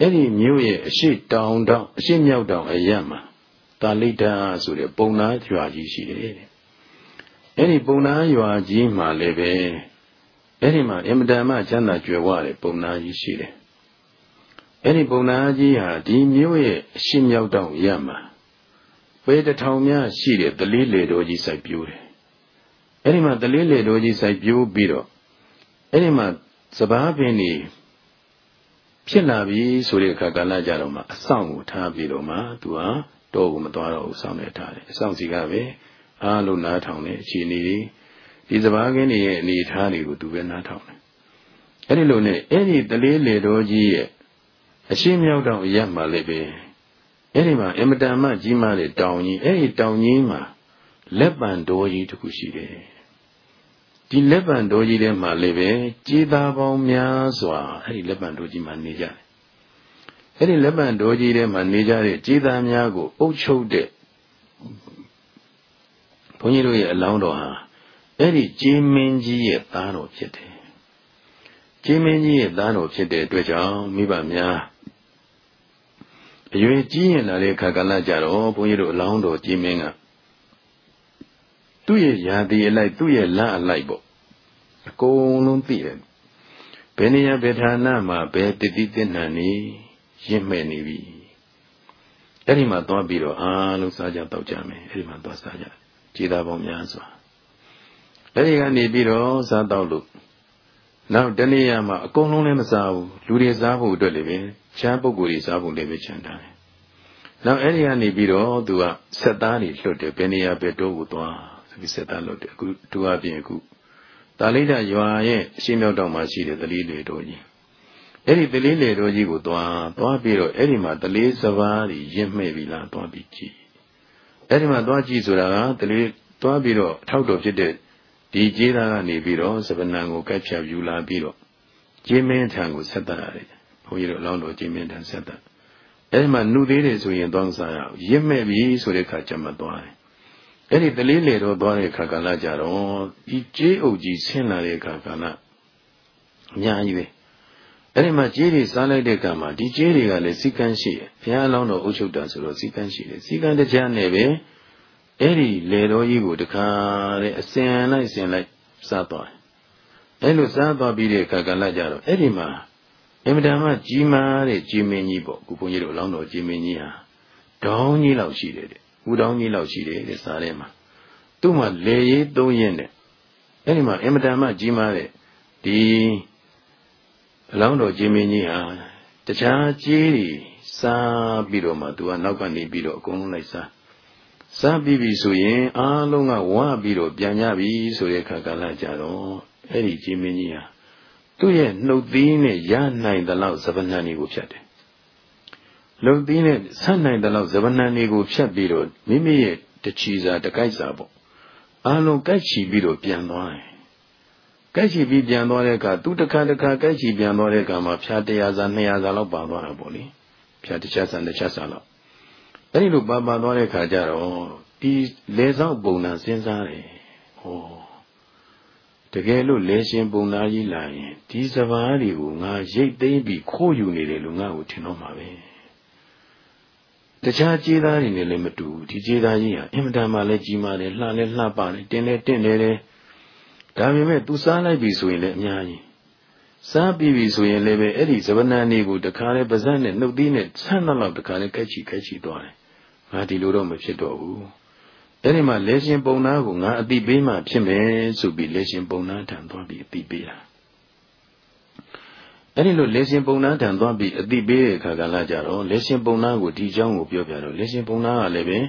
အဲ့ဒီမြို့ရဲ့အရှိတောင်တောင်အရှိမြောက်တောင်အရမှာတာလိတာဆိုတဲ့ပုံနာရွာကြီးရှိတယ်တဲ့အဲ့ဒီပုံနာရွာကြီးမှာလည်းပဲအဲ့ဒီမှာအင်မတန်မှချမ်းသာကြွယ်ဝတဲ့ပုံနာကြီးရှိတယ်အဲ့ဒီပုံနာကြီးဟာဒီမြို့ရဲ့အရှိမြောက်တောင်ရမှာ ပေတထောင်များရှိတဲ့တလေးလေတော်ကြီးစိုက်ပြိုးတယ်အဲ့ဒီမှာတလေးလေတော်ကြီးစိုက်ပြိုးပြီးတော့အဲ့ဒီမှာစပားပင်နေဖြစ်လာပြီဆိုတဲ့အခါကာလကြတော့မှအဆောင်ကိုထားပြီးတော့မှသူဟာတော့ကိုမသွားတော့ဘူးဆောင်နေထားတယ်အဆောင်စီကပဲအားလုံးနားထောင်တဲ့အခြေအနေဒီစဘာကင်းတွေရဲ့အနေထားတွေကိုသူပဲနားထောင်တယ်အဲ့ဒီလိုနဲ့အဲ့ဒီတလေးလေတော်ကြီးရဲ့အရှင်းမြောက်တော့ရက်မှလည်းပဲ အဲ့ဒီမှာအမတန်မှကြီးမားတဲ့တောင်ကြီးအဲ့ဒီတောင်ကြီးမှာလက်ပံတော်ကြီးတစ်ခုရှိတယ်ဒီလက်ပံတော်ကြီးထဲမှာလည်းပဲကြေးသားပေါင်းများစွာအဲ့ဒီလက်ပံတော်ကြီးမှာနေကြတယ်အဲ့ဒီလက်ပံတော်ကြီးထဲမှာနေကြတဲ့ကြေးသားများကိုအုပ်ချုပ်တဲ့ဘုန်းကြီးတို့ရဲ့အလောင်းတော်ဟာအဲ့ဒီကြေးမင်းကြီးရဲ့သားတော်ဖြစ်တယ်ကြေးမင်းကြီးရဲ့သားတော်ဖြစ်တဲ့အတွက်ကြောင့်မိဘများ အရွယ်ကြီးရင်လာတဲ့အခါကလည်းကြတော့ဘုန်းကြီးတို့အလောင်းတော်ကြေးမင်းကသူ့ရဲ့ယာတိအလိုက်သူ့ရဲ့လအလိုက်ပေါ့အကုန်လုံးသိတယ်ဘယ်နေရာဘယ်ဌာနမှာဘယ်တတိတ္တဏနေရင့်မဲ့နေပြီအဲ့ဒီမှာသွားပြီးတော့အားလုံးစားကြတောက်ကြမယ်အဲ့ဒီမှာသွားစားကြကြည်သာပေါင်းများစွာအဲ့ဒီကနေပြီးတော့စားတောက်လို့နောက်တနေ့ရမှာအကုန်လုံးလည်းမစားဘူးလူတွေစားဖို့အတွက်လည်းပဲ ချမ်းပုဂ္ဂိုလ်တွေစားဖို့လည်းပဲချမ်းသာတယ်နောက်အဲ့ဒီကနေပြီးတော့သူကဆက်သားတွေလွတ်တယ်ဘယ်နေရာပဲတိုးကိုသွားဆိုပြီးဆက်သားလွတ်တယ်အခုသူအပြင်အခုတာလိဒရွာရဲ့အရှင်းမြောက်တောင်မှာရှိတဲ့သတိလေတော်ကြီးအဲ့ဒီတလေးလေတော်ကြီးကိုသွားသွားပြီးတော့အဲ့ဒီမှာတလေးစပါးကြီးရင့်မှဲ့ပြီလားသွားပြီးကြည့်အဲ့ဒီမှာသွားကြည့်ဆိုတာကတလေးသွားပြီးတော့ထောက်တော်ဖြစ်တဲ့ဒီကျေးသားကနေပြီးတော့စပနံကိုကတ်ဖြတ်ယူလာပြီးတော့ကျင်းမင်းထံကိုဆက်တတ်ရတယ် ဘုန်းကြီးတို့အလောင်းတော်ကျင်းမင်းထံဆက်တတ်အဲ့ဒီမှာနှုတ်သေးတယ်ဆိုရင်သွားစားရအောင်ရင့်မဲ့ပြီဆိုတဲ့ခါကျမှသွားတယ်အဲ့ဒီတလေးလေတော်သွားတဲ့ခါကလာကြတော့ဒီကျေးအုပ်ကြီးဆင်းလာတဲ့ခါကလာအများကြီးပဲအဲ့ဒီမှာကြေးတွေစားလိုက်တဲ့ကံမှာဒီကြေးတွေကလည်းစီကန်းရှိတယ်ဘုရားအလောင်းတော်အုပ်ချုပ်တာဆိုတော့စီကန်းရှိတယ်စီကန်းတရားနဲ့ပဲအဲ့ဒီလေတော်ကြီးကိုတခါတဲ့အစင်လိုက်စင်လိုက်စားသွားတယ်အဲ့လိုစားသွားပြီးတဲ့အခါကလည်းကြတော့အဲ့ဒီမှာ အင်မတန်မှကြီးမားတဲ့ကြီးမင်းကြီးပေါ့ခုဘုန်းကြီးတို့အလောင်းတော်ကြီးမင်းကြီးဟာတောင်းကြီးလောက်ရှိတယ်တဲ့ဦးတောင်းကြီးလောက်ရှိတယ်တဲ့စားထဲမှာသူ့မှာလေရေးသုံးရင်တဲ့အဲ့ဒီမှာအင်မတန်မှကြီးမားတဲ့ဒီအလောင်းတော်ကြီးမင်းကြီးဟာတခြားကြီးတွေစားပြီးတော့မှသူကနောက်ကနေပြီးတော့အကုန်လုံးလိုက်စားစားပြီးပြီဆိုရင်အားလုံးကဝါပြီးတော့ပြန်ကြပြီဆိုတဲ့အခါကလည်းကြတော့အဲ့ဒီကြီးမင်းကြီးဟာ သူ့ရဲ့နှုတ်သီးနဲ့ရနိုင်တဲ့လောက်ဇဗနန်တွေကိုဖြတ်တယ်လှုပ်သီးနဲ့ဆက်နိုင်တဲ့လောက်ဇဗနန်တွေကိုဖြတ်ပြီးတော့မိမိရဲ့တချီစာတကိုက်စာပေါ့အားလုံးကိုက်ချီပြီးတော့ပြန်သွားတယ်ကဲ့ချီပြီးပြန်သွားတဲ့အခါသူတစ်ခါတစ်ခါကဲ့ချီပြန်သွားတဲ့အခါမှာဖြာ100စာ200စာလောက်ပါသွားတာပေါ့လေဖြာတစ်ချက်စာတစ်ချက်စာလောက်အဲ့ဒီလိုပါပါသွားတဲ့အခါကျတော့ဒီလေဆောက်ပုံနာစဉ်းစားတယ်ဟော တကယ်လို့လေရှင်ပုံနာကြီးလာရင်ဒီစပားတွေကိုငါရိတ်သိမ့်ပြီးခိုးယူနေတယ်လို့ငါ့ကိုထင်တော့မှာပဲတခြားကြေးသားတွေနဲ့လည်းမတူဘူးဒီကြေးသားကြီးဟာအင်မတန်မှလည်းကြီးမားတယ်လှလည်းလှပတယ်တင်းလည်းတင့်တယ်တယ်ဒါပေမဲ့ तू စားလိုက်ပြီဆိုရင်လည်းအများကြီးစားပြီးပြီဆိုရင်လည်းပဲအဲ့ဒီဇဗနန်တွေကိုတခါလေပါဇက်နဲ့နှုတ်သီးနဲ့ဆန်းတော့တခါလေကက်ချီကက်ချီသွားတယ်ငါဒီလိုတော့မဖြစ်တော့ဘူး အဲ့ဒီမှာလေရှင်ပုံနာကိုငါအတိပေးမှဖြစ်မယ်ဆိုပြီးလေရှင်ပုံနာထံသွားပြီးအတိပေးတာအဲ့ဒီလိုလေရှင်ပုံနာထံသွားပြီးအတိပေးတဲ့အခါကလည်းကြတော့လေရှင်ပုံနာကိုဒီအကြောင်းကိုပြောပြတော့လေရှင်ပုံနာကလည်းပင်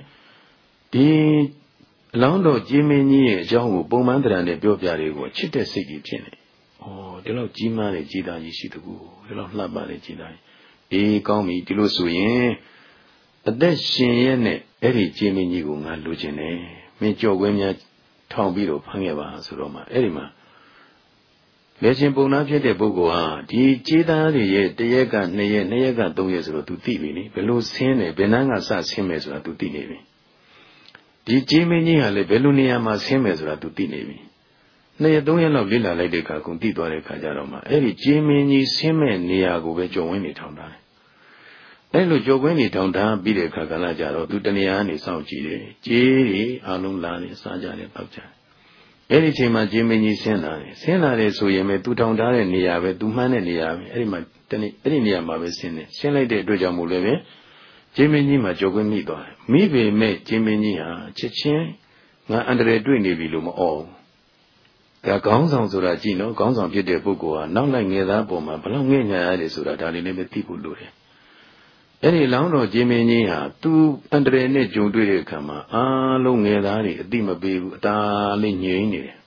ဒီအလောင်းတော်ကြီးမင်းကြီးရဲ့အကြောင်းကိုပုံမှန်တရားနဲ့ပြောပြတွေကိုချစ်တဲ့စိတ်ကြီးဖြစ်နေ။အော်ဒီလောက်ကြီးမားတဲ့ကြီးသားကြီးရှိတကူဒီလောက်လှပတဲ့ကြီးသားကြီး။အေးကောင်းပြီဒီလိုဆိုရင်အသက်ရှင်ရဲ့နဲ့ အဲ့ဒီကြီးမင်းကြီးကိုငါလိုချင်တယ်။မင်းကြော်ခွင်းများထောင်ပြီးတော့ဖမ်းခဲ့ပါဆိုတော့မှအဲ့ဒီမှာလေရှင်ပုံနာဖြစ်တဲ့ပုဂ္ဂိုလ်ဟာဒီကြေးသားတွေရဲ့တရက်ကနှစ်ရက်နှစ်ရက်ကသုံးရက်ဆိုတော့ तू သိပြီနိဘယ်လိုဆင်းတယ်ဘယ်နှန်းကစဆင်းမယ်ဆိုတာ तू သိနေပြီ။ဒီကြီးမင်းကြီးဟာလည်းဘယ်လိုနေရာမှာဆင်းမယ်ဆိုတာသူသိနေပြီနှစ်ရက်သုံးရက်လောက်လေ့လာလိုက်တဲ့အခါကုန်သိသွားတဲ့အခါကျတော့မှအဲ့ဒီကြီးမင်းကြီးဆင်းမဲ့နေရာကိုပဲကြော်ဝင်းနေထောင်ထားတယ် အဲ့လိုကြော်ဝင်းနေထောင်ထားပြီးတဲ့အခါကလည်းကြတော့သူတနေရာကနေစောင့်ကြည့်တယ်ကြီးတွေအလုံးလာနေစားကြတယ်တောက်ကြတယ်အဲ့ဒီချိန်မှာဂျင်းမင်းကြီးဆင်းလာတယ်ဆင်းလာတယ်ဆိုရင်ပဲသူထောင်ထားတဲ့နေရာပဲသူမှန်းတဲ့နေရာပဲအဲ့ဒီမှာတနေ့အဲ့ဒီနေရာမှာပဲဆင်းတယ်ဆင်းလိုက်တဲ့အတွက်ကြောင့်မို့လည်းပဲကျင်းမင်းကြီးမှာကြော်ခွင့်မိသွားတယ်မိပေမဲ့ကျင်းမင်းကြီးဟာချက်ချင်းငါအန္တရာယ်တွေ့နေပြီလို့မအော်ဒါခေါင်းဆောင်ဆိုတာကြည့်နော်ခေါင်းဆောင်ဖြစ်တဲ့ပုဂ္ဂိုလ်ဟာနောက်လိုက်ငယ်သားပုံမှာဘလောက်ငဲ့ညာရတယ်ဆိုတာဒါလေးလည်းပဲသိဖို့လိုတယ် အဲ့ဒီလောင်းတော်ကျင်းမင်းကြီးဟာသူအန္တရာယ်နဲ့ကြုံတွေ့တဲ့အခါမှာအားလုံးငယ်သားတွေအတိမပေးဘူးအသာလေးငြိမ်နေတယ်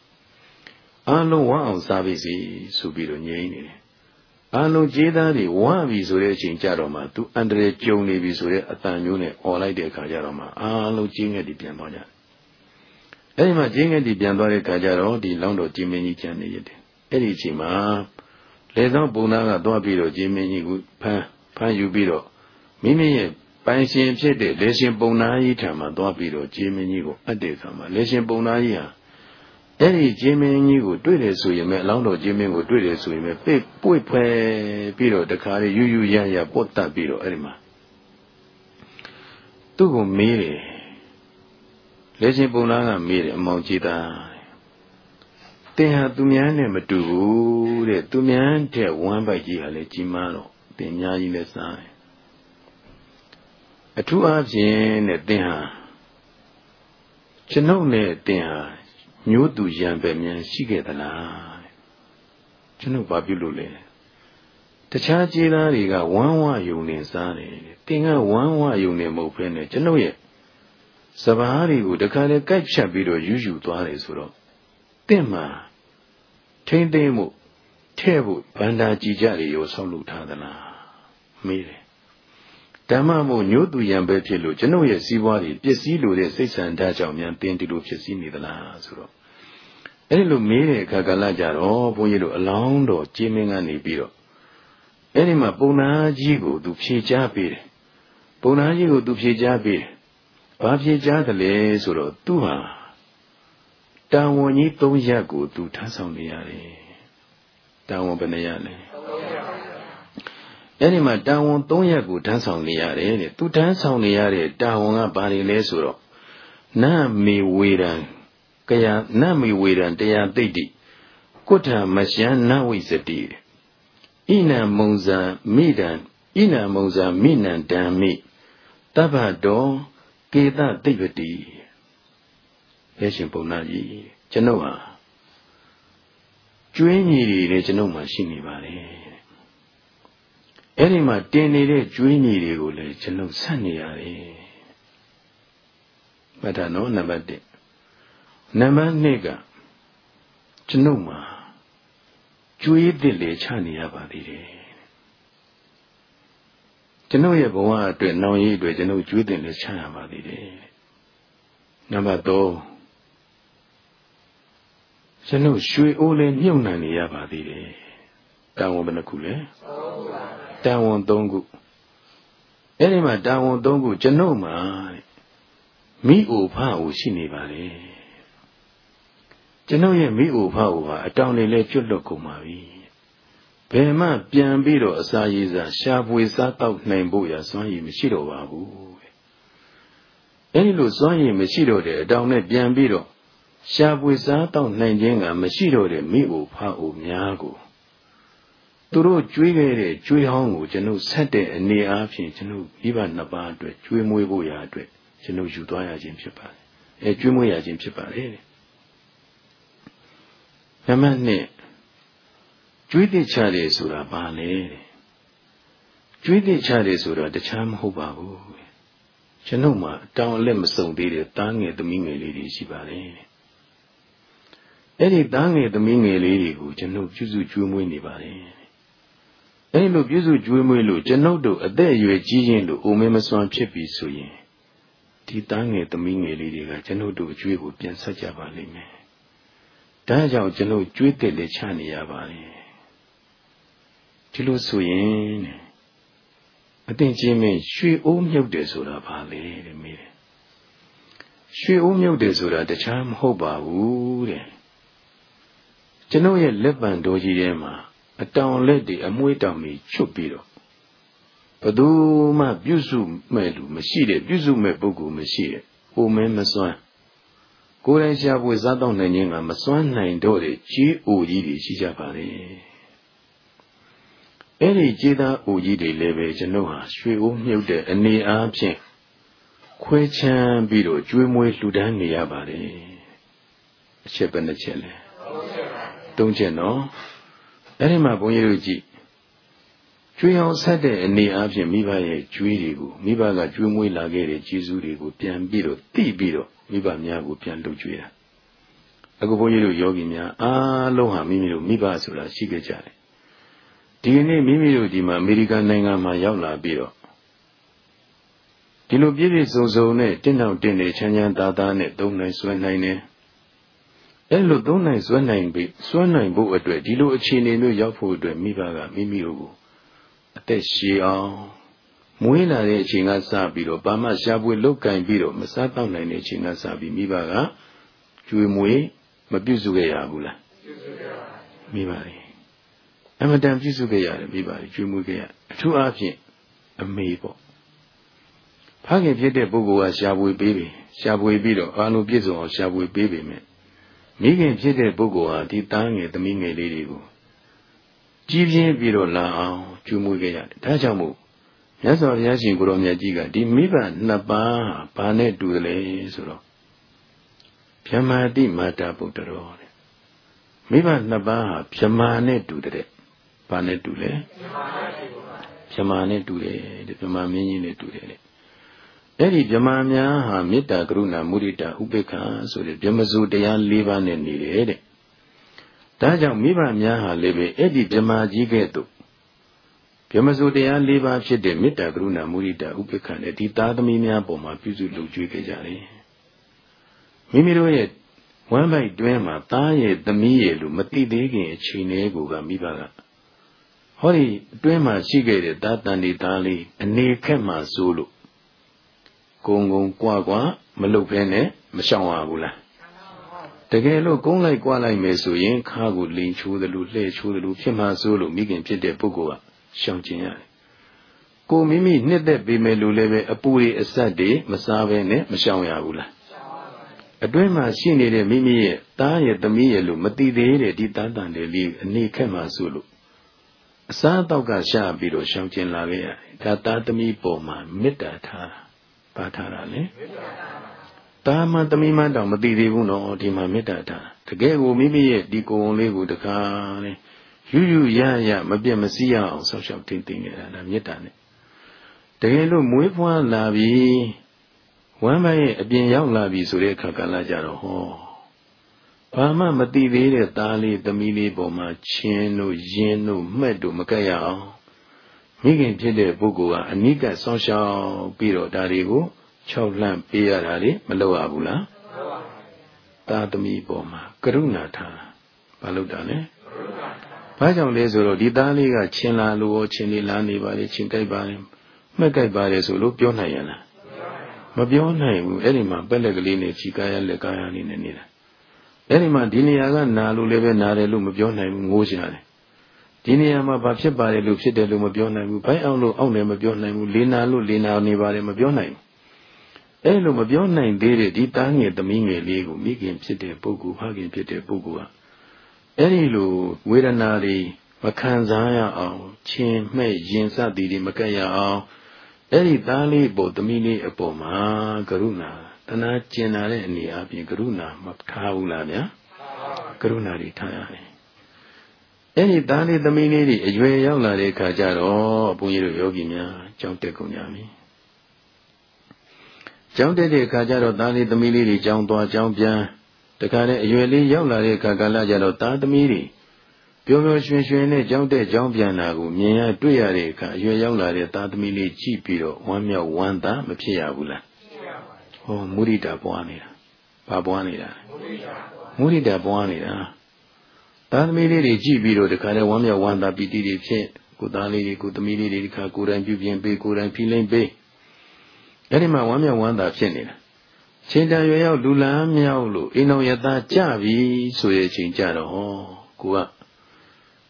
အားလုံးဝမ်းအောင်စားပြီစီဆိုပြီးတော့ငြိမ်နေတယ်အလုံးကျေးသားတွေဝါပြီဆိုတဲ့အချိန်ကြတော့မှသူအန္တရာယ်ကြုံနေပြီဆိုတဲ့အတန်မျိုးနဲ့អော်လိုက်တဲ့အခါကျတော့မှအလုံးကျေးငယ်တွေပြန်သွားကြတယ်။အဲဒီမှာကျေးငယ်တွေပြန်သွားတဲ့အခါကျတော့ဒီလောင်းတော်ကျေးမင်းကြီးကျန်နေရတယ်။အဲဒီအချိန်မှာလေသောပုံသားကသွားပြီးတော့ကျေးမင်းကြီးကိုဖမ်းဖမ်းယူပြီးတော့ မိမိရဲ့ပိုင်ရှင်ဖြစ်တဲ့လေရှင်ပုံသားကြီးထံမှာသွားပြီးတော့ကျေးမင်းကြီးကိုအပ်တဲ့အခါမှာလေရှင်ပုံသားကြီးဟာအဲ့ဒီကျင်းမင်းကြီးကိုတွေ့တယ်ဆိုရင်ပဲအလောင်းတော်ကျင်းမင်းကိုတွေ့တယ်ဆိုရင်ပဲပိတ်ပွေ့ဖွဲပြီးတော့တခါလေးယူယူရရပုတ်တက်ပြီးတော့အဲ့ဒီမှာသူ့ကိုမေးတယ်လက်ချင်းပုံလားကမေးတယ်အမောင်ကြည်သားတင်ဟာသူများနဲ့မတူဘူးတဲ့သူများတဲ့ဝမ်းပိုက်ကြီးဟာလည်းကြီးမားတော့တင်များကြီးလည်းစားတယ် အထူးအားဖြင့်တဲ့တင်ဟာကျွန်ုပ်နဲ့တင်ဟာညိုးသူရံပဲမြန်ရှိခဲ့သလားကျွန်ုပ်ဘာပြုလို့လဲတခြားကျေးသားတွေကဝမ်းဝယုံနေစားတယ်တင်ကဝမ်းဝယုံနေမဟုတ်ဘဲနဲ့ကျွန်ုပ်ရဲ့စဘာတွေကိုတခါလေကြိုက်ဖြတ်ပြီးတော့ယူယူသွားတယ်ဆိုတော့တင့်မှာထိမ့်သိမ့်မှုထဲ့ဖို့ဗန္တာကြည်ကြတွေရောဆောက်လုပ်ထားသလားမေးတယ် ဓမ္မမို့ညို့သူရံပဲဖြစ်လို့ကျွန်ုပ်ရဲ့စီးပွားတွေပစ္စည်းလိုတဲ့စိတ်ဆန္ဒကြောင့်များတင်းတီလိုဖြစ်စီနေသလားဆိုတော့အဲ့ဒီလိုမေးတဲ့အခါကလည်းကြတော့ဘုန်းကြီးတို့အလောင်းတော်ကျင်းမင်းကနေပြီးတော့အဲ့ဒီမှာပုံနာကြီးကိုသူဖြေချပေးတယ်ပုံနာကြီးကိုသူဖြေချပေးတယ်ဘာဖြေချတယ်လဲဆိုတော့သူဟာတာဝန်ကြီး၃ရပ်ကိုသူထမ်းဆောင်နေရတယ်တာဝန်ဘယ်နှရလဲ အဲ့ဒီမှာတာဝန်၃ရပ်ကိုထမ်းဆောင်နေရတယ်တဲ့သူထမ်းဆောင်နေရတဲ့တာဝန်ကဘာတွေလဲဆိုတော့နမေဝေရံကယနမေဝေရံတရားသိတိကုဋ္ဌမရှံနဝိစတိဣနံမုံဇံမိဒံဣနံမုံဇံမိနံဓမ္မိတဗ္ဗတောကေတသိပတိဘယ်ရှင်ပုံနာကြီးကျွန်ုပ်ဟာကျွေးညီတွေလည်းကျွန်ုပ်မှာရှိနေပါတယ် အဲ့ဒီမှာတင်နေတဲ့ကျွေးညီတွေကိုလည်းကျွန်ုပ်ဆက်နေရတယ်မှတ်တာနော်နံပါတ်1နံပါတ်2ကကျွန်ုပ်မှာကျွေးသစ်လေချနေရပါသေးတယ်ကျွန်ုပ်ရဲ့ဘဝအတွက်နောင်ရည်အတွက်ကျွန်ုပ်ကျွေးသစ်လေချရပါသေးတယ်နံပါတ်3ကျွန်ုပ်ရွှေအိုးလေးမြုပ်နှံနေရပါသေးတယ်တာဝန်ဘယ်နှခုလဲ တာဝန်၃ခုအဲ့ဒီမှာတာဝန်၃ခုကျွန်ုပ်မှာမိအိုဖအိုရှိနေပါလေကျွန်ုပ်ရဲ့မိအိုဖအိုဟာအတောင်တွေလည်းကျွတ်လွတ်ကုန်ပါပြီဘယ်မှပြန်ပြီးတော့အစာရည်စားရှားပွေစားတော့နိုင်ဖို့ရစွမ်းရည်မရှိတော့ပါဘူးအဲဒီလိုစွမ်းရည်မရှိတော့တဲ့အတောင်နဲ့ပြန်ပြီးတော့ရှားပွေစားတော့နိုင်ခြင်းကမရှိတော့တဲ့မိအိုဖအိုများကို သူတို့ကျွေးခဲ့တဲ့ကျွေးဟောင်းကိုကျွန်ုပ်ဆက်တဲ့အနေအားဖြင့်ကျွန်ုပ်မိဘနှစ်ပါးအတွက်ကျွေးမွေးဖို့ရာအတွက်ကျွန်ုပ်ယူသွားရခြင်းဖြစ်ပါတယ်။အဲကျွေးမွေးရခြင်းဖြစ်ပါတယ်တဲ့။နံပါတ်2ကျွေးတိချတယ်ဆိုတာဘာလဲတဲ့။ကျွေးတိချတယ်ဆိုတာတခြားမဟုတ်ပါဘူး။ကျွန်ုပ်မှာတောင်းအလက်မစုံသေးတဲ့တားငယ်သမီးငယ်လေးတွေရှိပါတယ်တဲ့။အဲ့ဒီသားငယ်သမီးငယ်လေးတွေကိုကျွန်ုပ်ပြုစုကျွေးမွေးနေပါတယ်။ အဲ့လိုပြုစုကျွေးမွေးလို့ကျွန်ုပ်တို့အသက်အရွယ်ကြီးရင်လို့အိုမင်းမစွမ်းဖြစ်ပြီဆိုရင်ဒီသားငယ်သမီးငယ်လေးတွေကကျွန်ုပ်တို့အကျွေးကိုပြန်ဆက်ကြပါလိမ့်မယ်။ဒါကြောင့်ကျွန်ုပ်ကျွေးတဲ့လက်ချနေရပါတယ်။ဒီလိုဆိုရင်အတင်ချင်းမင်းရွှေအိုးမြုပ်တယ်ဆိုတာဘာလဲတဲ့မေးတယ်။ရွှေအိုးမြုပ်တယ်ဆိုတာတခြားမဟုတ်ပါဘူးတဲ့။ကျွန်ုပ်ရဲ့လက်ပံတော်ကြီးထဲမှာ အတောင်လက်တွေအမွှေးတောင်တွေချွတ်ပြီးတော့ဘသူမှပြုစုမဲ့လူမရှိတဲ့ပြုစုမဲ့ပုဂ္ဂိုလ်မရှိတဲ့ဟိုမင်းမစွမ်းကိုယ်တိုင်ရှားပွေစားတော့နိုင်ခြင်းကမစွမ်းနိုင်တော့တဲ့ကြီးအိုကြီးတွေရှိကြပါလေအဲ့ဒီကြီးသားအိုကြီးတွေလည်းပဲကျွန်ုပ်ဟာရွှေအိုးမြုပ်တဲ့အနေအားဖြင့်ခွဲချမ်းပြီးတော့ကျွေးမွေးလှူဒန်းနေရပါတယ်အချက်ပဲတစ်ချက်လဲသုံးချက်နော် အဲ့ဒီမှာဘုန်းကြီးတို့ကြည့်ကျွေးအောင်ဆက်တဲ့အနေအချင်းမိဘရဲ့ကျွေးတွေကိုမိဘကကျွေးမွေးလာခဲ့တဲ့ကျေးဇူးတွေကိုပြန်ပြီးတော့တိပြီးတော့မိဘများကိုပြန်လုပ်ကျွေးတာအခုဘုန်းကြီးတို့ယောဂီများအားလုံးဟာမိမိတို့မိဘဆိုတာရှိခဲ့ကြတယ်ဒီကနေ့မိမိတို့ဒီမှာအမေရိကန်နိုင်ငံမှာရောက်လာပြီးတော့ဒီလိုပြည့်ပြည့်စုံစုံနဲ့တင့်တောင်တင့်နေချမ်းချမ်းသာသာနဲ့သုံးနိုင်ဆွဲနိုင်တယ် အဲ့လိုသုံးနိုင်စွဲနိုင်ပြီစွဲနိုင်ဖို့အတွက်ဒီလိုအခြေအနေမျိုးရောက်ဖို့အတွက်မိဘကမိမိတို့ကိုအသက်ရှည်အောင်မွေးလာတဲ့အချိန်ကစပြီးတော့ဘာမှရှားပွေလုတ်ကင်ပြီးတော့မစားတော့နိုင်တဲ့အချိန်ကစပြီးမိဘကကျွေးမွေးမပြုစုခဲ့ရဘူးလားမိပါလေအမတန်ပြုစုခဲ့ရတယ်မိပါလေကျွေးမွေးခဲ့ရအထူးအားဖြင့်အမေပေါ့ဖခင်ဖြစ်တဲ့ပုဂ္ဂိုလ်ကရှားပွေပေးပြီရှားပွေပြီးတော့အာလုံးပြည့်စုံအောင်ရှားပွေပေးပြီမဲ့ မိခင်ဖြစ်တဲ့ပုဂ္ဂိုလ်ဟာဒီသားငယ်သမီးငယ်လေးတွေကိုကြီးပြင်းပြီးတော့လာအောင်ကျွေးမွေးခဲ့ရတယ်ဒါကြောင့်မို့မြတ်စွာဘုရားရှင်ကိုရောမြတ်ကြီးကဒီမိဘနှစ်ပါးဘာနဲ့တူတယ်လဲဆိုတော့ဗြဟ္မာတိမာတာဗုဒ္ဓရောတဲ့မိဘနှစ်ပါးဟာဗြဟ္မာနဲ့တူတဲ့ဘာနဲ့တူလဲဗြဟ္မာနဲ့တူတယ်တဲ့ဗြဟ္မာမင်းကြီးနဲ့တူတယ်တဲ့ အဲ့ဒီဗြဟ္မာများဟာမေတ္တာကရုဏာမုဒိတာဥပေက္ခဆိုတဲ့ဗြဟ္မစုတရား၄ပါးနဲ့နေတယ်တဲ့ဒါကြောင့်မိဘများဟာလည်းပဲအဲ့ဒီဗြဟ္မာကြီးကဲ့သို့ဗြဟ္မစုတရား၄ပါးဖြစ်တဲ့မေတ္တာကရုဏာမုဒိတာဥပေက္ခနဲ့ဒီသားသမီးများပေါ်မှာပြုစုလုပ်ကျွေးခဲ့ကြတယ်မိမိတို့ရဲ့ဝမ်းပိုက်တွင်းမှာသားရဲ့သမီးရဲ့လို့မတိသေးခင်အချိန်လေးကိုကမိဘကဟောဒီအတွင်းမှာရှိခဲ့တဲ့သားတန်ဒီသားလေးအနေခက်မှဆိုလို့ ကုံကုံကွာကွာမလုတ်ဖဲနဲ့မရှောင်ရဘူးလားတကယ်လို့ကုန်းလိုက်ကွာလိုက်မယ်ဆိုရင်ခါကိုလိန်ချိုးတယ်လို့လှဲ့ချိုးတယ်လို့ဖြစ်မှဆိုလို့မိခင်ဖြစ်တဲ့ပုဂ္ဂိုလ်ကရှောင်ကျင်ရတယ်ကိုမိမိနှစ်သက်ပေမဲ့လို့လည်းပဲအပူတွေအဆက်တွေမစားဘဲနဲ့မရှောင်ရဘူးလားအတွင်းမှာရှိနေတဲ့မိမိရဲ့သားရဲ့သမီးရဲ့လို့မတိသေးတဲ့ဒီတန်တန်တွေလေးအနေခက်မှဆိုလို့အစားအသောက်ကရှာပြီးတော့ရှောင်ကျင်လာခဲ့ရတယ်ဒါသားသမီးပေါ်မှာမေတ္တာထား ပါထားတာလေတာမန်သမီးမတောင်မသိသေးဘူးနော်ဒီမှာမေတ္တာထားတကယ်ကိုမိမိရဲ့ဒီကိုယ်လေးကိုတခါလေယူယူရရမပြတ်မစည်းရအောင်ဆောက်ရှောက်ထိမ့်သိမ့်နေတာဒါမေတ္တာနဲ့တကယ်လို့မွေးဖွားလာပြီဝမ်းပိုင်းရဲ့အပြင်ရောက်လာပြီဆိုတဲ့အခါကလည်းကြတော့ဟောဘာမှမသိသေးတဲ့သားလေးသမီးလေးပေါ်မှာချင်းတို့ယင်းတို့မှက်တို့မကက်ရအောင် မိခင်ဖြစ်တဲ့ပုဂ္ဂိုလ်ကအနိကဆောင်းရှောင်းပြီးတော့ဒါတွေကို၆လန့်ပေးရတာလေမလုပ်ရဘူးလားသာသမီပေါ်မှာကရုဏာထားဘာလို့တာလဲဘာကြောင့်လဲဆိုတော့ဒီသားလေးကချင်းလာလို့ရောချင်းလေးလာနေပါလေချင်းကြိုက်ပါလေမှက်ကြိုက်ပါလေဆိုလို့ပြောနိုင်ရလားမပြောနိုင်ဘူးအဲ့ဒီမှာပက်လက်ကလေးနဲ့ခြိကားရလက်ကားရလေးနဲ့နေတာအဲ့ဒီမှာဒီနေရာကနာလို့လည်းပဲနာတယ်လို့မပြောနိုင်ဘူးငိုးရှာတယ် ဒီနေရာမှာဘာဖြစ်ပါတယ်လို့ဖြစ်တယ်လို့မပြောနိုင်ဘူးဘိုင်းအောင်လို့အောက်လည်းမပြောနိုင်ဘူးလေနာလို့လေနာနေပါတယ်မပြောနိုင်ဘူးအဲ့လိုမပြောနိုင်သေးတဲ့ဒီသားငယ်သမီးငယ်လေးကိုမိခင်ဖြစ်တဲ့ပုဂ္ဂိုလ်ဖခင်ဖြစ်တဲ့ပုဂ္ဂိုလ်ကအဲ့ဒီလိုဝေဒနာတွေမခံစားရအောင်ချင်းမဲ့ရင်စသည်တွေမကက်ရအောင်အဲ့ဒီသားလေးပေါ်သမီးလေးအပေါ်မှာကရုဏာတနာကျင်လာတဲ့အနေအချင်းကရုဏာမထားဘူးလားဗျာကရုဏာတွေထားရတယ် အဲ့ဒီသားလေးသမီးလေးတွေအရွယ်ရောက်လာတဲ့အခါကျတော့ဘုန်းကြီးတို့ယောဂီများကြောင်းတက်ကုန်ကြပြီကြောင်းတက်တဲ့အခါကျတော့သားလေးသမီးလေးတွေကြောင်းသွားကြောင်းပြန်တခါနဲ့အရွယ်လေးရောက်လာတဲ့အခါကလည်းကျတော့သားသမီးတွေပျော်ပျော်ရွှင်ရွှင်နဲ့ကြောင်းတက်ကြောင်းပြန်တာကိုမြင်ရတွေ့ရတဲ့အခါအရွယ်ရောက်လာတဲ့သားသမီးလေးကြည့်ပြီးတော့ဝမ်းမြောက်ဝမ်းသာမဖြစ်ရဘူးလားဟောမုရိဒာပွားနေတာဘာပွားနေတာမုရိဒာပွားနေတာ သားသမီးလေးတွေကြည့်ပြီးတော့တခါလဲဝမ်းမြောက်ဝမ်းသာပီတိတွေဖြစ်ကိုသားလေးတွေကိုသမီးလေးတွေဒီခါကိုယ်တိုင်ပြုပြင်ပေးကိုယ်တိုင်ဖိလိမ့်ပေးအဲ့ဒီမှာဝမ်းမြောက်ဝမ်းသာဖြစ်နေတာချိန်တန်ရွယ်ရောက်လူလန်းမြောက်လို့အိမ်တော်ရသားကြပြီဆိုရဲ့ချိန်ကြတော့ဟောကိုက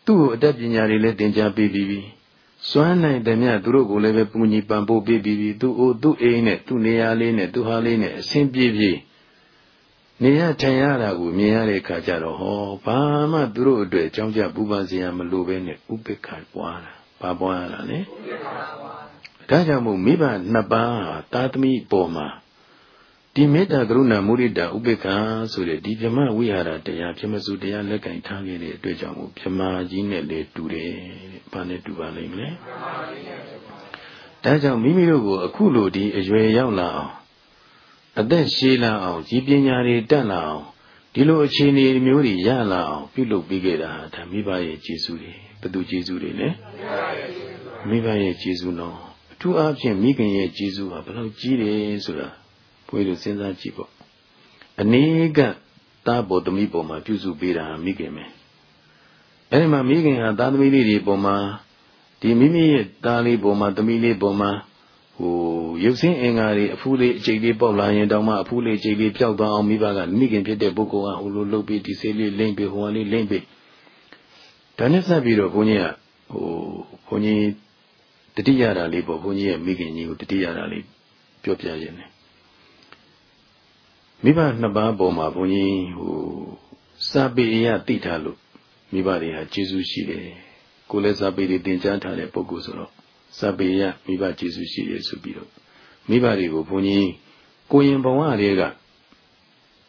သူ့ကိုအတတ်ပညာတွေလည်းသင်ကြားပေးပြီးပြီစွမ်းနိုင်တယ်မြတ်သူတို့ကိုလည်းပဲပူညီပံပိုးပေးပြီးပြီသူ့အိုသူ့အိမ်နဲ့သူ့နေရာလေးနဲ့သူ့ဟာလေးနဲ့အဆင်ပြေပြေ နေရထိုင်ရတာကိုမြင်ရတဲ့အခါကျတော့ဟောဘာမှသူတို့အတွက်အကြောင်းကြပူပန်စရာမလိုပဲနဲ့ဥပိ္ပခပွားတာဘာပွားရတာလဲဒါကြောင့်မို့မိဘနှစ်ပါးသာသမီပေါ်မှာဒီမေတ္တာကရုဏာမုဒိတာဥပိ္ပခဆိုတဲ့ဒီဗြဟ္မဝိဟာရတရားဗြဟ္မစုတရားလက်ကင်ထားခဲ့တဲ့အတွက်ကြောင့်မို့ဗြဟ္မာကြီးနဲ့လေတူတယ်ဘာနဲ့တူပါလိမ့်မလဲဒါကြောင့်မိမိတို့ကိုအခုလိုဒီအရွယ်ရောက်လာအောင် အသက်ရှည်လာအောင်ဒီပညာတွေတက်လာအောင်ဒီလိုအခြေအနေမျိုးတွေရလာအောင်ပြုလုပ်ပြီးခဲ့တာဒါမိဘရဲ့ကျေးဇူးတွေဘယ်သူကျေးဇူးတွေလဲမိဘရဲ့ကျေးဇူးနော်အထူးအားဖြင့်မိခင်ရဲ့ကျေးဇူးဟာဘယ်လောက်ကြီးတယ်ဆိုတာဘုရားတို့စဉ်းစားကြည့်ပေါ့အနေကသားပေါ်သမီးပေါ်မှာပြုစုပေးတာမိခင်ပဲအဲဒီမှာမိခင်ဟာသားသမီးလေးတွေပေါ်မှာဒီမိမိရဲ့သားလေးပေါ်မှာသမီးလေးပေါ်မှာဝ ဟိုရုပ်ဆင်းအင်္ဂါတွေအဖူးလေးအကျိတ်လေးပေါက်လာရင်တောင်မှအဖူးလေးအကျိတ်လေးပျောက်သွားအောင်မိဘကမိခင်ဖြစ်တဲ့ပုဂ္ဂိုလ်ကဟိုလိုလှုပ်ပြီးဒီဆေးလေးလိမ့်ပြီးဟိုဟာလေးလိမ့်ပြီးဒါနဲ့ဆက်ပြီးတော့ဘုန်းကြီးကဟိုဘုန်းကြီးတတိယတာလေးပေါ့ဘုန်းကြီးရဲ့မိခင်ကြီးကိုတတိယတာလေးပြောပြရင်းတယ်မိဘနှစ်ပါးပေါ်မှာဘုန်းကြီးဟိုစာပေအရသိထားလို့မိဘတွေဟာကျေးဇူးရှိတယ်ကိုယ်လည်းစာပေတွေသင်ကြားထားတဲ့ပုဂ္ဂိုလ်ဆိုတော့ စာပေရမိဘကျေးဇူးရှိတယ်ဆိုပြီးတော့မိဘတွေကိုဘုန်းကြီးကိုရင်ဘဝတွေက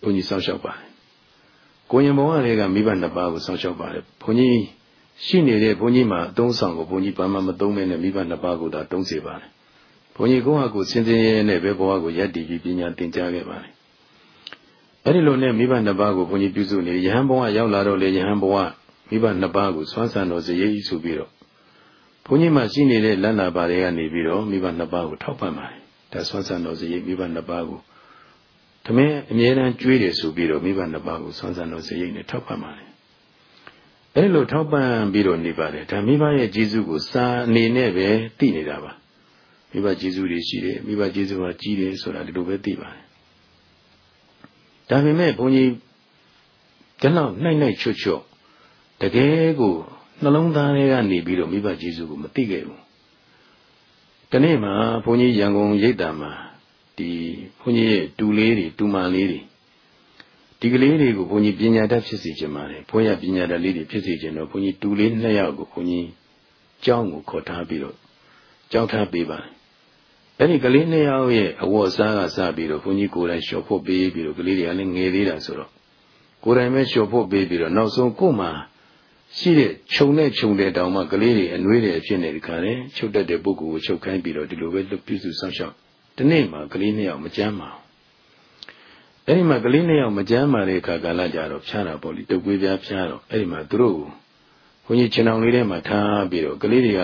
ဘုန်းကြီးစောင့်ရှောက်ပါတယ်ကိုရင်ဘဝတွေကမိဘနှစ်ပါးကိုစောင့်ရှောက်ပါတယ်ဘုန်းကြီးရှိနေတဲ့ဘုန်းကြီးမှာအသုံးဆောင်ကိုဘုန်းကြီးဘာမှမသုံးမဲနဲ့မိဘနှစ်ပါးကိုသာသုံးစေပါတယ်ဘုန်းကြီးကိုယ့်ဟာကိုယ်စင်စင်ရဲရဲနဲ့ပဲဘဝကိုယက်တည်ပြီးပညာသင်ကြားခဲ့ပါတယ်အဲ့ဒီလိုနဲ့မိဘနှစ်ပါးကိုဘုန်းကြီးပြုစုနေရဟန်းဘဝရောက်လာတော့လေယဟန်ဘဝမိဘနှစ်ပါးကိုစွမ်းဆန်တော်စရိပ်ဆိုပြီးတော့ဘု န်းကြီးမှရှိနေတဲ့လန္နာပါတွေကနေပြီးတော့မိဘနှစ်ပါးကိုထောက်ပံ့ပါတယ်ဒါစွမ်းဆန်တော်စရိပ်မိဘနှစ်ပါးကိုသမင်းအမြဲတမ်းကြွေးတယ်ဆိုပြီးတော့မိဘနှစ်ပါးကိုစွမ်းဆန်တော်စရိပ်နဲ့ထောက်ပံ့ပါတယ်အဲလိုထောက်ပံ့ပြီးတော့နေပါတယ်ဒါမိဘရဲ့ကျေးဇူးကိုစာအနေနဲ့ပဲသိနေတာပါမိဘကျေးဇူးတွေရှိတယ်မိဘကျေးဇူးကကြီးတယ်ဆိုတာဒီလိုပဲသိပါတယ်ဒါပေမဲ့ဘုန်းကြီးဒီလောက်နှိုက်နှိုက်ချွတ်ချွတ်တကယ်ကို နှလုံးသားထဲကနေပြီးတော့မိဘကျေးဇူးကိုမသိခဲ့ဘူးဒီနေ့မှာဘုန်းကြီးရန်ကုန်ရိပ်တာမှာဒီဘုန်းကြီးရဲ့တူလေးတွေတူမလေးတွေဒီကလေးတွေကိုဘုန်းကြီးပညာတတ်ဖြစ်စေချင်ပါတယ်ဘုန်းကြီးပညာတတ်လေးတွေဖြစ်စေချင်တော့ဘုန်းကြီးတူလေးနှစ်ယောက်ကိုဘုန်းကြီးကျောင်းကိုခေါ်ထားပြီးတော့ကျောင်းထားပေးပါတယ်အဲ့ဒီကလေးနှစ်ယောက်ရဲ့အဝတ်အစားကစပြီးတော့ဘုန်းကြီးကိုယ်တိုင်လျှော်ဖို့ပေးပြီးတော့ကလေးတွေကလည်းငယ်သေးတာဆိုတော့ကိုယ်တိုင်ပဲလျှော်ဖို့ပေးပြီးတော့နောက်ဆုံးကို့မှာ ရှိတဲ့ခြုံနဲ့ခြုံတဲ့တောင်မှကလေးတွေအနှွေးတွေအဖြစ်နေဒီခါလေချုပ်တတ်တဲ့ပုဂ္ဂိုလ်ကိုချုပ်ခိုင်းပြီးတော့ဒီလိုပဲပြုစုဆောင်ရှောက်ဒီနေ့မှကလေးနှစ်ယောက်မကြမ်းပါဘူးအဲ့ဒီမှာကလေးနှစ်ယောက်မကြမ်းပါတဲ့အခါကာလကြတော့ဖြားတာပေါ့လေတုပ်ကွေးပြားဖြားတော့အဲ့ဒီမှာသူတို့ဘုန်းကြီးခြံအောင်လေးထဲမှာထားပြီးတော့ကလေးတွေက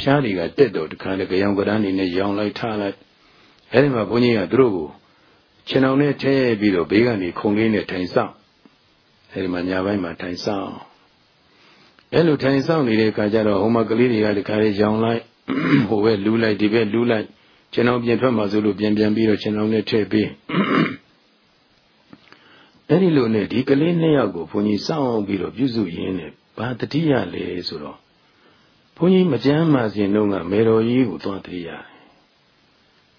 ဖြားတွေကတက်တော့တခါလေကြောင်ကရန်းနေနဲ့ရောင်လိုက်ထားလိုက်အဲ့ဒီမှာဘုန်းကြီးကသူတို့ကိုခြံအောင်နဲ့ထဲပြီးတော့ဘေးကနေခုံလေးနဲ့ထိုင်ဆောင်အဲ့ဒီမှာညာဘက်မှာထိုင်ဆောင် အဲ့လိုထိုင်ဆောင်နေတဲ့အခါကျတော့ဟိုမှာကလေးတွေကတခါလေရောင်လိုက်ဟိုဘက်လူးလိုက်ဒီဘက်လူးလိုက်ခြံအောင်ပြင်ထွက်မှာဆိုလို့ပြန်ပြန်ပြီးတော့ခြံအောင်နဲ့ထည့်ပြီးအဲ့ဒီလိုနဲ့ဒီကလေးနှစ်ယောက်ကိုဘုန်းကြီးစောင့်ပြီးတော့ပြုစုရင်းနဲ့ဘာတတိယလဲဆိုတော့ဘုန်းကြီးမကြမ်းမာစဉ်တုန်းကမေတော်ကြီးကိုသွားတတိယတယ်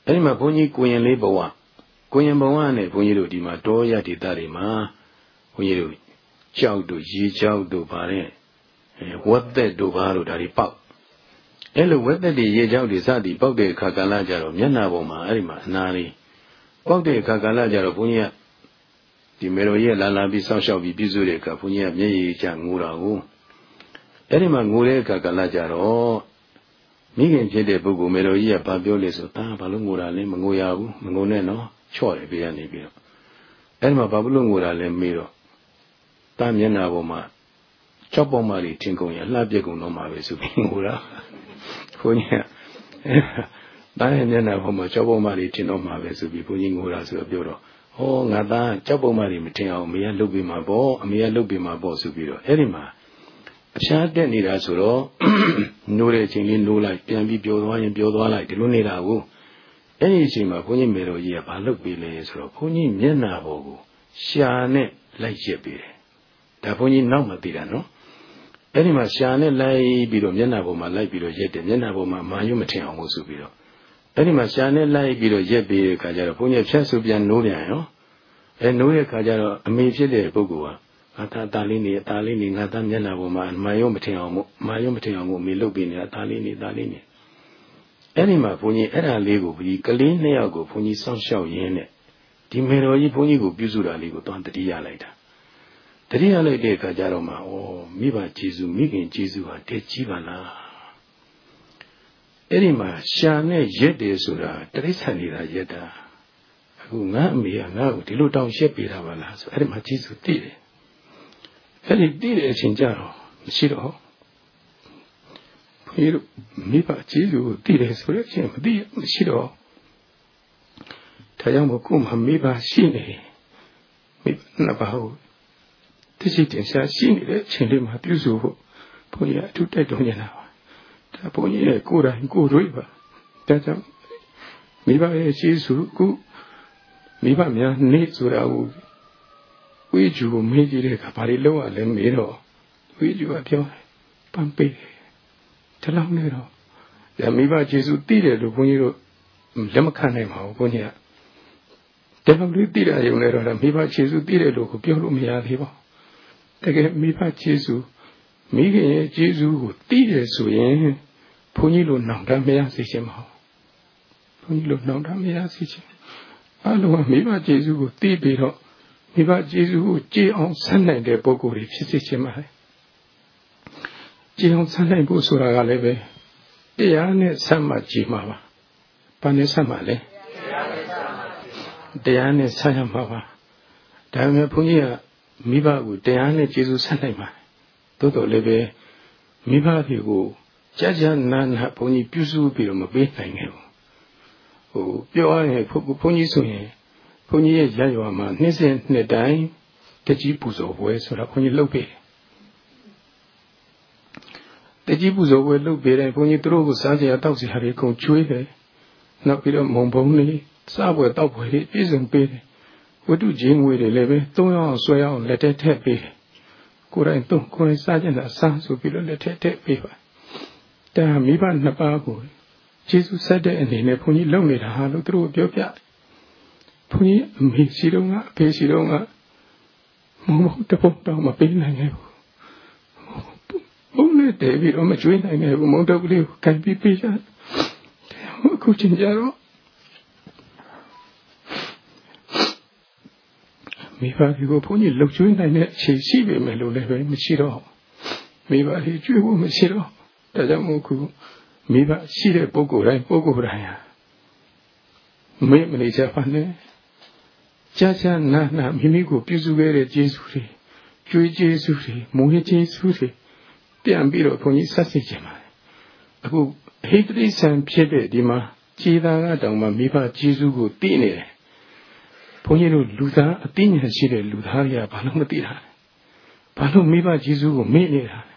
အဲ့ဒီမှာဘုန်းကြီးကိုရင်လေးဘဝကိုရင်ဘဝနဲ့ဘုန်းကြီးတို့ဒီမှာတောရဒေသတွေမှာဘုန်းကြီးတို့ကြောက်တို့ရေကြောက်တို့ဗါတဲ့ ဝက်သက်တို့ဘာလို့ဒါတွေပေါက်အဲ့လိုဝက်သက်တွေရေကြောက်တွေစသည်ပေါက်တဲ့အခါကာလကြတော့မျက်နှာပေါ်မှာအဲ့ဒီမှာအနာလေးပေါက်တဲ့အခါကာလကြတော့ဘုန်းကြီးကဒီမေတော်ကြီးလာလာပြီးစောင့်ရှောက်ပြီးပြည့်စုံတဲ့အခါဘုန်းကြီးကမျက်ရည်ကျငိုတာကိုအဲ့ဒီမှာငိုတဲ့အခါကာလကြတော့မိခင်ဖြစ်တဲ့ပုဂ္ဂိုလ်မေတော်ကြီးကဘာပြောလဲဆိုတာဘာလို့ငိုတာလဲမငိုရဘူးမငိုနဲ့နော်ချော့တယ်ဘေးကနေပြီးတော့အဲ့ဒီမှာဘာလို့ငိုတာလဲမေးတော့တာမျက်နှာပေါ်မှာ ကြောက်ပေါ်မှာတွေထင်ကုန်ရလှပြက်ကုန်တော့မှာပဲဆိုပြီးငိုတာဘုန်းကြီးကတာရဲ့မျက်နှာပေါ်မှာကြောက်ပေါ်မှာတွေထင်တော့မှာပဲဆိုပြီးဘုန်းကြီးငိုတာဆိုတော့ပြောတော့ဟောငါသားကြောက်ပုံမှန်တွေမထင်အောင်အမေကလုတ်ပြီးမှာပေါ့အမေကလုတ်ပြီးမှာပေါ့ဆိုပြီးတော့အဲ့ဒီမှာအဖျားတက်နေတာဆိုတော့နိုးတဲ့အချိန်လေးနိုးလိုက်ပြန်ပြီးပျော်သွားရင်ပျော်သွားလိုက်ဒီလိုနေတာကိုအဲ့ဒီအချိန်မှာဘုန်းကြီးမေတော်ကြီးကဘာလုပ်ပေးလဲဆိုတော့ဘုန်းကြီးမျက်နာပေါ်ကိုရှာနဲ့လိုက်ရက်ပေးတယ်ဒါဘုန်းကြီးနောက်မှသိတာနော် အဲ့ဒီမှာရှာနဲ့လိုက်ပြီးတော့မျက်နာပေါ်မှာလိုက်ပြီးတော့ရက်တယ်မျက်နာပေါ်မှာမာရွမထင်အောင်လို့ဆိုပြီးတော့အဲ့ဒီမှာရှာနဲ့လိုက်ပြီးတော့ရက်ပြီးတဲ့ခါကျတော့ဘုန်းကြီးဖြတ်စုပြန်နိုးပြန်ရောအဲနိုးတဲ့ခါကျတော့အမေဖြစ်တဲ့ပုဂ္ဂိုလ်ကငါသားသားလေးနေသားလေးနေငါသားမျက်နှာပေါ်မှာမာယုံမထင်အောင်မို့မာယုံမထင်အောင်မို့အမေလုတ်ပြီးနေတာသားလေးနေသားလေးနေအဲ့ဒီမှာဘုန်းကြီးအဲ့ဒါလေးကိုဒီကလေးနှစ်ယောက်ကိုဘုန်းကြီးစောင့်ရှောက်ရင်းနဲ့ဒီမေတော်ကြီးဘုန်းကြီးကိုပြုစုတာလေးကိုသွားတတိယလိုက်တာ တတိယလိုက်တဲ့အခါကျတော့မှဩမိဘကျေးဇူးမိခင်ကျေးဇူးဟာတည်ကြီးပါလားအဲ့ဒီမှာရှာနဲ့ရက်တယ်ဆိုတာတရိစ္ဆာန်နေတာရက်တာအခုငါအမေကငါ့ကိုဒီလိုတောင်းရှက်ပေးတာပါလားဆိုအဲ့ဒီမှာကျေးဇူးတည်တယ်အဲ့ဒီတည်တဲ့အချိန်ကြတော့မရှိတော့ဘုရားတို့မိဘကျေးဇူးကိုတည်တယ်ဆိုတဲ့အချိန်မတည်မရှိတော့ဒါကြောင့်မို့ကို့မှာမိဘရှိနေမိဘနှစ်ပါးကို တရှိတင်ရှားရှိနေတဲ့အချိန်လေးမှာပြုစုဖို့ဘုရားအထူးတိုက်တွန်းနေတာပါဒါဘုန်းကြီးရဲ့ကိုယ်တိုင်ကိုယ်တွေ့ပါဒါကြောင့်မိဘရဲ့ရှိစုခုမိဘများနေဆိုတာကိုဝိဂျူကိုမေးကြည့်တဲ့အခါဘာတွေလုပ်ရလဲမေးတော့ဝိဂျူကပြောပန်းပေးတယ်ဒီလောက်နဲ့တော့ဒါမိဘကျေစုသိတယ်လို့ဘုန်းကြီးတို့လက်မခံနိုင်ပါဘူးဘုန်းကြီးကတကယ်လို့သိတယ်ရုံနဲ့တော့မိဘကျေစုသိတယ်လို့ကိုပြောလို့မရသေးပါဘူး တကယ်မိဘကျေစုမိခင်ရဲ့ကျေစုကိုသိတယ်ဆိုရင်ဘုန်းကြီးလိုနောင်တမရစေချင်ပါဘူးဘုန်းကြီးလိုနောင်တမရစေချင်အလုံးကမိဘကျေစုကိုသိပြီးတော့မိဘကျေစုကိုကြည်အောင်ဆက်နိုင်တဲ့ပုဂ္ဂိုလ်တွေဖြစ်စေချင်ပါတယ်ကြည်အောင်ဆက်နိုင်ဖို့ဆိုတာကလည်းပဲတရားနဲ့ဆက်မှကြည်မှာပါ။ဘာနဲ့ဆက်မှာလဲ။တရားနဲ့ဆက်ရမှာပါ။ဒါပေမဲ့ဘုန်းကြီးက မိဘကိုတရားနဲ့ကျေးဇူးဆက်နိုင်ပါတယ်။သို့တော်လည်းပဲမိဘတွေကိုကြာကြာနာနာဘုန်းကြီးပြုစုပြီးတော့မပေးနိုင်ခဲ့ဘူး။ဟိုပြောရရင်ဘုန်းကြီးဆိုရင်ဘုန်းကြီးရဲ့ရရွာမှာနှစ်စဉ်နှစ်တိုင်းတကြီးပူဇော်ပွဲဆိုတာဘုန်းကြီးလုပ်ပေးတယ်တကြီးပူဇော်ပွဲလုပ်ပေးတယ်ဘုန်းကြီးတို့ကိုစားစရာတောက်စရာတွေအကုန်ကျွေးတယ်နောက်ပြီးတော့မုံဘုံလေးစားပွဲတောက်ပွဲတွေပြည့်စုံပေးတယ် ဝတ္ထုချင်းငွေတွေလည်းပဲသုံးအောင်ဆွဲအောင်လက်ထက်ထည့်ပေးတယ်ကိုယ်တိုင်သုံးကိုယ်တိုင်စားကြတာစားဆိုပြီးတော့လက်ထက်ထည့်ပေးပါဒါမိဘနှစ်ပါးကိုကျေးဇူးဆက်တဲ့အနေနဲ့ဘုန်းကြီးလုပ်နေတာဟာလို့သူတို့ပြောပြဘုန်းကြီးအမေရှိတော့ကအဖေရှိတော့ကမမတပုံတော့မပေးနိုင်ခဲ့ဘူးဘုံနဲ့တည်းပြီးတော့မကျွေးနိုင်ခဲ့ဘူးမုံတော့ကလေးကိုကန်ပြီးပေးကြအခုချင်းကြတော့ မိဘတွေကိုဘုန်းကြီးလှုပ်ကျွေးနိုင်တဲ့အခြေရှိပေမဲ့လို့လည်းပဲမရှိတော့မိဘတွေကျွေးဖို့မရှိတော့ဒါကြောင့်မို့ခုမိဘရှိတဲ့ပုဂ္ဂိုလ်တိုင်းပုဂ္ဂိုလ်တိုင်းဟာမေ့မနေကြပါနဲ့ကြာကြာနာနာမိမိကိုပြုစုခဲ့တဲ့ကျေးဇူးတွေကျွေးကျေးဇူးတွေမွေးကျေးဇူးတွေပြန်ပြီးတော့ဘုန်းကြီးဆက်စစ်ခြင်းပါတယ်အခုဟိတတိဆံဖြစ်တဲ့ဒီမှာခြေသားကတောင်မှမိဘကျေးဇူးကိုသိနေတယ် ဘုန်းကြီးတို့လူသားအသိဉာဏ်ရှိတဲ့လူသားတွေကဘာလို့မသိတာလဲဘာလို့မိဘကျေးဇူးကိုမေ့နေတာလဲ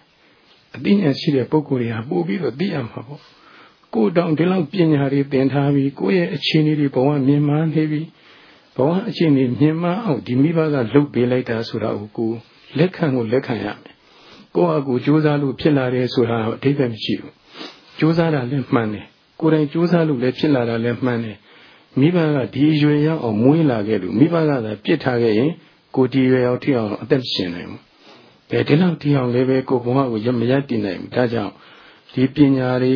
အသိဉာဏ်ရှိတဲ့ပုဂ္ဂိုလ်တွေကပို့ပြီးတော့သိရမှာပေါ့ကိုယ်တောင်ဒီလောက်ပညာတွေသင်ထားပြီးကိုယ့်ရဲ့အခြေအနေတွေဘဝမြင်မှန်းနေပြီးဘဝအခြေအနေမြင်မှန်းအောင်ဒီမိဘကလှုပ်ပေးလိုက်တာဆိုတာကိုကိုလက်ခံကိုလက်ခံရမယ်ကိုယ့်အကူကြိုးစားလို့ဖြစ်လာတယ်ဆိုတာအဓိပ္ပာယ်မရှိဘူးကြိုးစားတာလည်းမှန်တယ်ကိုယ်တိုင်ကြိုးစားလို့လည်းဖြစ်လာတာလည်းမှန်တယ် မိဘကဒီအရွယ်ရောက်အောင်မွေးလာခဲ့လို့မိဘကသာပြစ်ထားခဲ့ရင်ကိုဒီရွယ်ရောက်ထိအောင်အသက်ရှင်နိုင်ဘူးဘယ်ဒီလောက်ထိအောင်လည်းပဲကိုဘဝကိုရမရတည်နိုင်ဘူးဒါကြောင့်ဒီပညာတွေ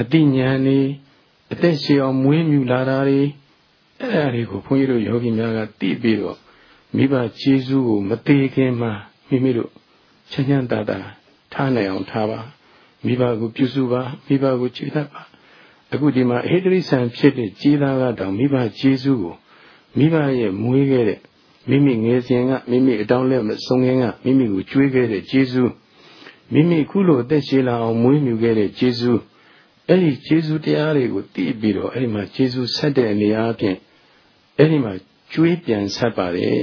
အသိဉာဏ်တွေအသက်ရှင်အောင်မွေးမြူလာတာတွေအဲ့ဒါတွေကိုဘုန်းကြီးတို့ယောဂီများကသိပြီးတော့မိဘကျေးဇူးကိုမသေးခင်မှာမိမိတို့ချမ်းချမ်းသာသာထားနိုင်အောင်ထားပါမိဘကိုပြုစုပါမိဘကိုချေတတ်ပါ အခုဒီမှာအေဒရိဆန်ဖြစ်တဲ့ကြီးသားကတောင်မိဘကျေးဇူးကိုမိဘရဲ့မွေးခဲ့တဲ့မိမိငယ်စဉ်ကမိမိအတောင်းလဲမဆုံးခင်ကမိမိကိုကြွေးခဲ့တဲ့ကျေးဇူးမိမိခုလိုအသက်ရှည်လာအောင်မွေးမြူခဲ့တဲ့ကျေးဇူးအဲ့ဒီကျေးဇူးတရားတွေကိုသိပြီးတော့အဲ့ဒီမှာကျေးဇူးဆက်တဲ့အနေအားဖြင့်အဲ့ဒီမှာကျွေးပြန်ဆက်ပါတယ်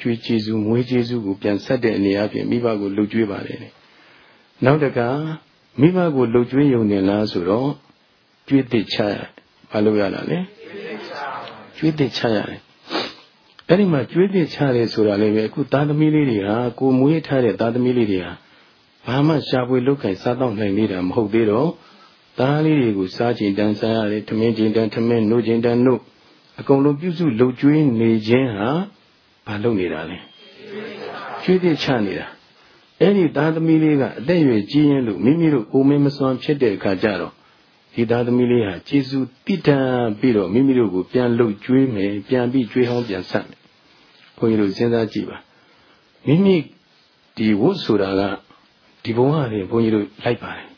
ကျွေးကျေးဇူးမွေးကျေးဇူးကိုပြန်ဆက်တဲ့အနေအားဖြင့်မိဘကိုလှုပ်ကျွေးပါတယ်နောက်တကမိဘကိုလှုပ်ကျွေးယုံနေလားဆိုတော့ ကျွေးသိချရဘာလို့ရတာလဲကျွေးသိချရတယ်အဲ့ဒီမှာကျွေးသိချတယ်ဆိုတာလည်းပဲအခုသားသမီးလေးတွေဟာကိုမွေးထားတဲ့သားသမီးလေးတွေဟာဘာမှရှားပွေလုတ်ခိုင်စားတော့နိုင်နေတာမဟုတ်သေးတော့သားလေးတွေကိုစားချင်တန်းစားရတယ်ထမင်းချင်တန်းထမင်းနှုတ်ချင်တန်းနှုတ်အကုန်လုံးပြုစုလှုပ်ကျွေးနေခြင်းဟာဘာလုပ်နေတာလဲကျွေးသိချနေတာအဲ့ဒီသားသမီးလေးကအသက်အရွယ်ကြီးရင်လို့မိမိတို့အိုမင်းမစွမ်းဖြစ်တဲ့အခါကျတော့ ဒီသားသမီးလေးဟာကျေစုတိတံပြီးတော့မိမိတို့ကိုပြန်လှုပ်ကျွေးမယ်ပြန်ပြီးကျွေးဟောင်းပြန်ဆက်မယ်ဘုန်းကြီးတို့စဉ်းစားကြည့်ပါမိမိဒီဝတ်ဆိုတာကဒီဘုံဟာလေဘုန်းကြီးတို့လိုက်ပါတယ်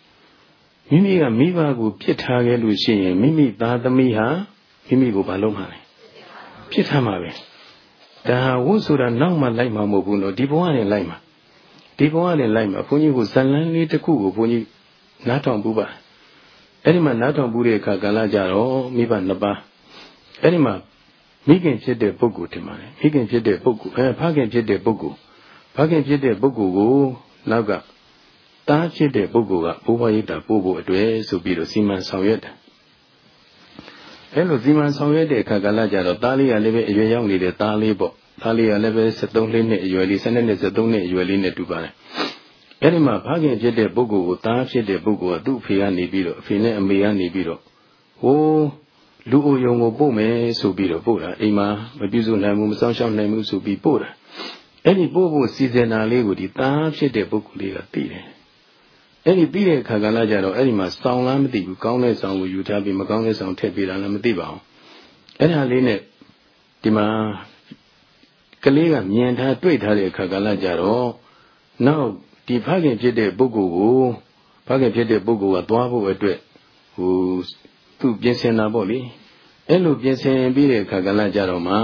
မိမိကမိဘကိုပြစ်ထားခဲ့လို့ရှိရင်မိမိသားသမီးဟာမိမိကိုမလုပ်မှာလဲပြစ်ထားမှာပဲဒါဟာဝတ်ဆိုတာနောက်မှလိုက်မှာမဟုတ်ဘူးနော်ဒီဘုံကနေလိုက်မှာဒီဘုံကနေလိုက်မှာဘုန်းကြီးကိုဇလန်းလေးတစ်ခုကိုဘုန်းကြီးနားထောင်ပူပါ အဲ့ဒီမှာနားထောင်ပူတဲ့အခါကာလကြတော့မိဘနှစ်ပါးအဲ့ဒီမှာမိခင်ဖြစ်တဲ့ပုဂ္ဂိုလ်တင်ပါတယ်မိခင်ဖြစ်တဲ့ပုဂ္ဂိုလ်အဲဖခင်ဖြစ်တဲ့ပုဂ္ဂိုလ်ဖခင်ဖြစ်တဲ့ပုဂ္ဂိုလ်ကိုနောက်ကတားဖြစ်တဲ့ပုဂ္ဂိုလ်ကဘိုးဘွားရိတ်တာပို့ဖို့အတွက်ဆိုပြီးတော့စီမံဆောင်ရွက်တယ်အဲ့လိုစီမံဆောင်ရွက်တဲ့အခါကလည်းကြတော့သားလေးကလည်းပဲအရွယ်ရောက်နေတဲ့သားလေးပေါ့သားလေးကလည်းပဲ73နှစ်အရွယ်လေး12နှစ်73နှစ်အရွယ်လေးနဲ့တူပါတယ် အဲ့ဒီမှာဖခင်ဖြစ်တဲ့ပုဂ္ဂိုလ်ကိုသားဖြစ်တဲ့ပုဂ္ဂိုလ်ကသူ့အဖေကနေပြီးတော့အဖေနဲ့အမေကနေပြီးတော့ဟိုးလူအိုယုံကိုပို့မယ်ဆိုပြီးတော့ပို့တာအိမ်မှာမပြုစုနိုင်ဘူးမဆောင်ရှောက်နိုင်ဘူးဆိုပြီးပို့တာအဲ့ဒီပို့ဖို့စီစဉ်တာလေးကိုဒီသားဖြစ်တဲ့ပုဂ္ဂိုလ်လေးကသိတယ်အဲ့ဒီပြီးတဲ့အခါကလည်းကြတော့အဲ့ဒီမှာစောင်းလားမသိဘူးကောင်းတဲ့စောင်းကိုယူထားပြီးမကောင်းတဲ့စောင်းထည့်ပေးတာလည်းမသိပါဘူးအဲ့ဒါလေးနဲ့ဒီမှာကလေးကမြင်ထားတွေ့ထားတဲ့အခါကလည်းကြတော့နောက် ဒီဖခင်ဖြစ်တဲ့ပုဂ္ဂိုလ်ကိုဖခင်ဖြစ်တဲ့ပုဂ္ဂိုလ်ကသွားဖို့အတွက်ဟိုသူပြင်ဆင်တာပေါ့လေအဲ့လိုပြင်ဆင်ပြီးတဲ့အခါကလည်းကြတော့မှ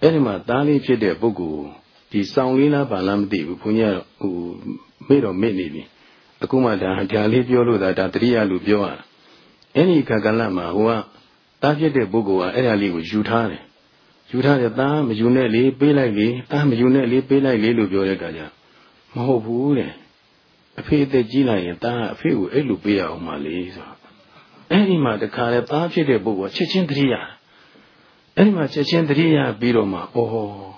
အဲ့ဒီမှာသားလေးဖြစ်တဲ့ပုဂ္ဂိုလ်ဒီစောင်းလေးလားဘာလားမသိဘူးဘုန်းကြီးကဟိုမေ့တော့မေ့နေပြီအခုမှဒါဒါလေးပြောလို့ဒါဒါတတိယလူပြောရတာအဲ့ဒီခါကလမှာဟိုကတားဖြစ်တဲ့ပုဂ္ဂိုလ်ကအဲ့ဒါလေးကိုယူထားတယ်ယူထားတယ်သားမယူနဲ့လေပေးလိုက်လေသားမယူနဲ့လေပေးလိုက်လေလို့ပြောတဲ့အခါကျ မဟုတ်ဘူးတဲ့အဖေအသက်ကြီးလိုက်ရင်သားအဖေကိုအဲ့လိုပေးရအောင်ပါလေဆိုတော့အဲ့ဒီမှာတခါလေသားဖြစ်တဲ့ပုဂ္ဂိုလ်ချက်ချင်းတတိယအဲ့ဒီမှာချက်ချင်းတတိယပြီးတော့မှအော်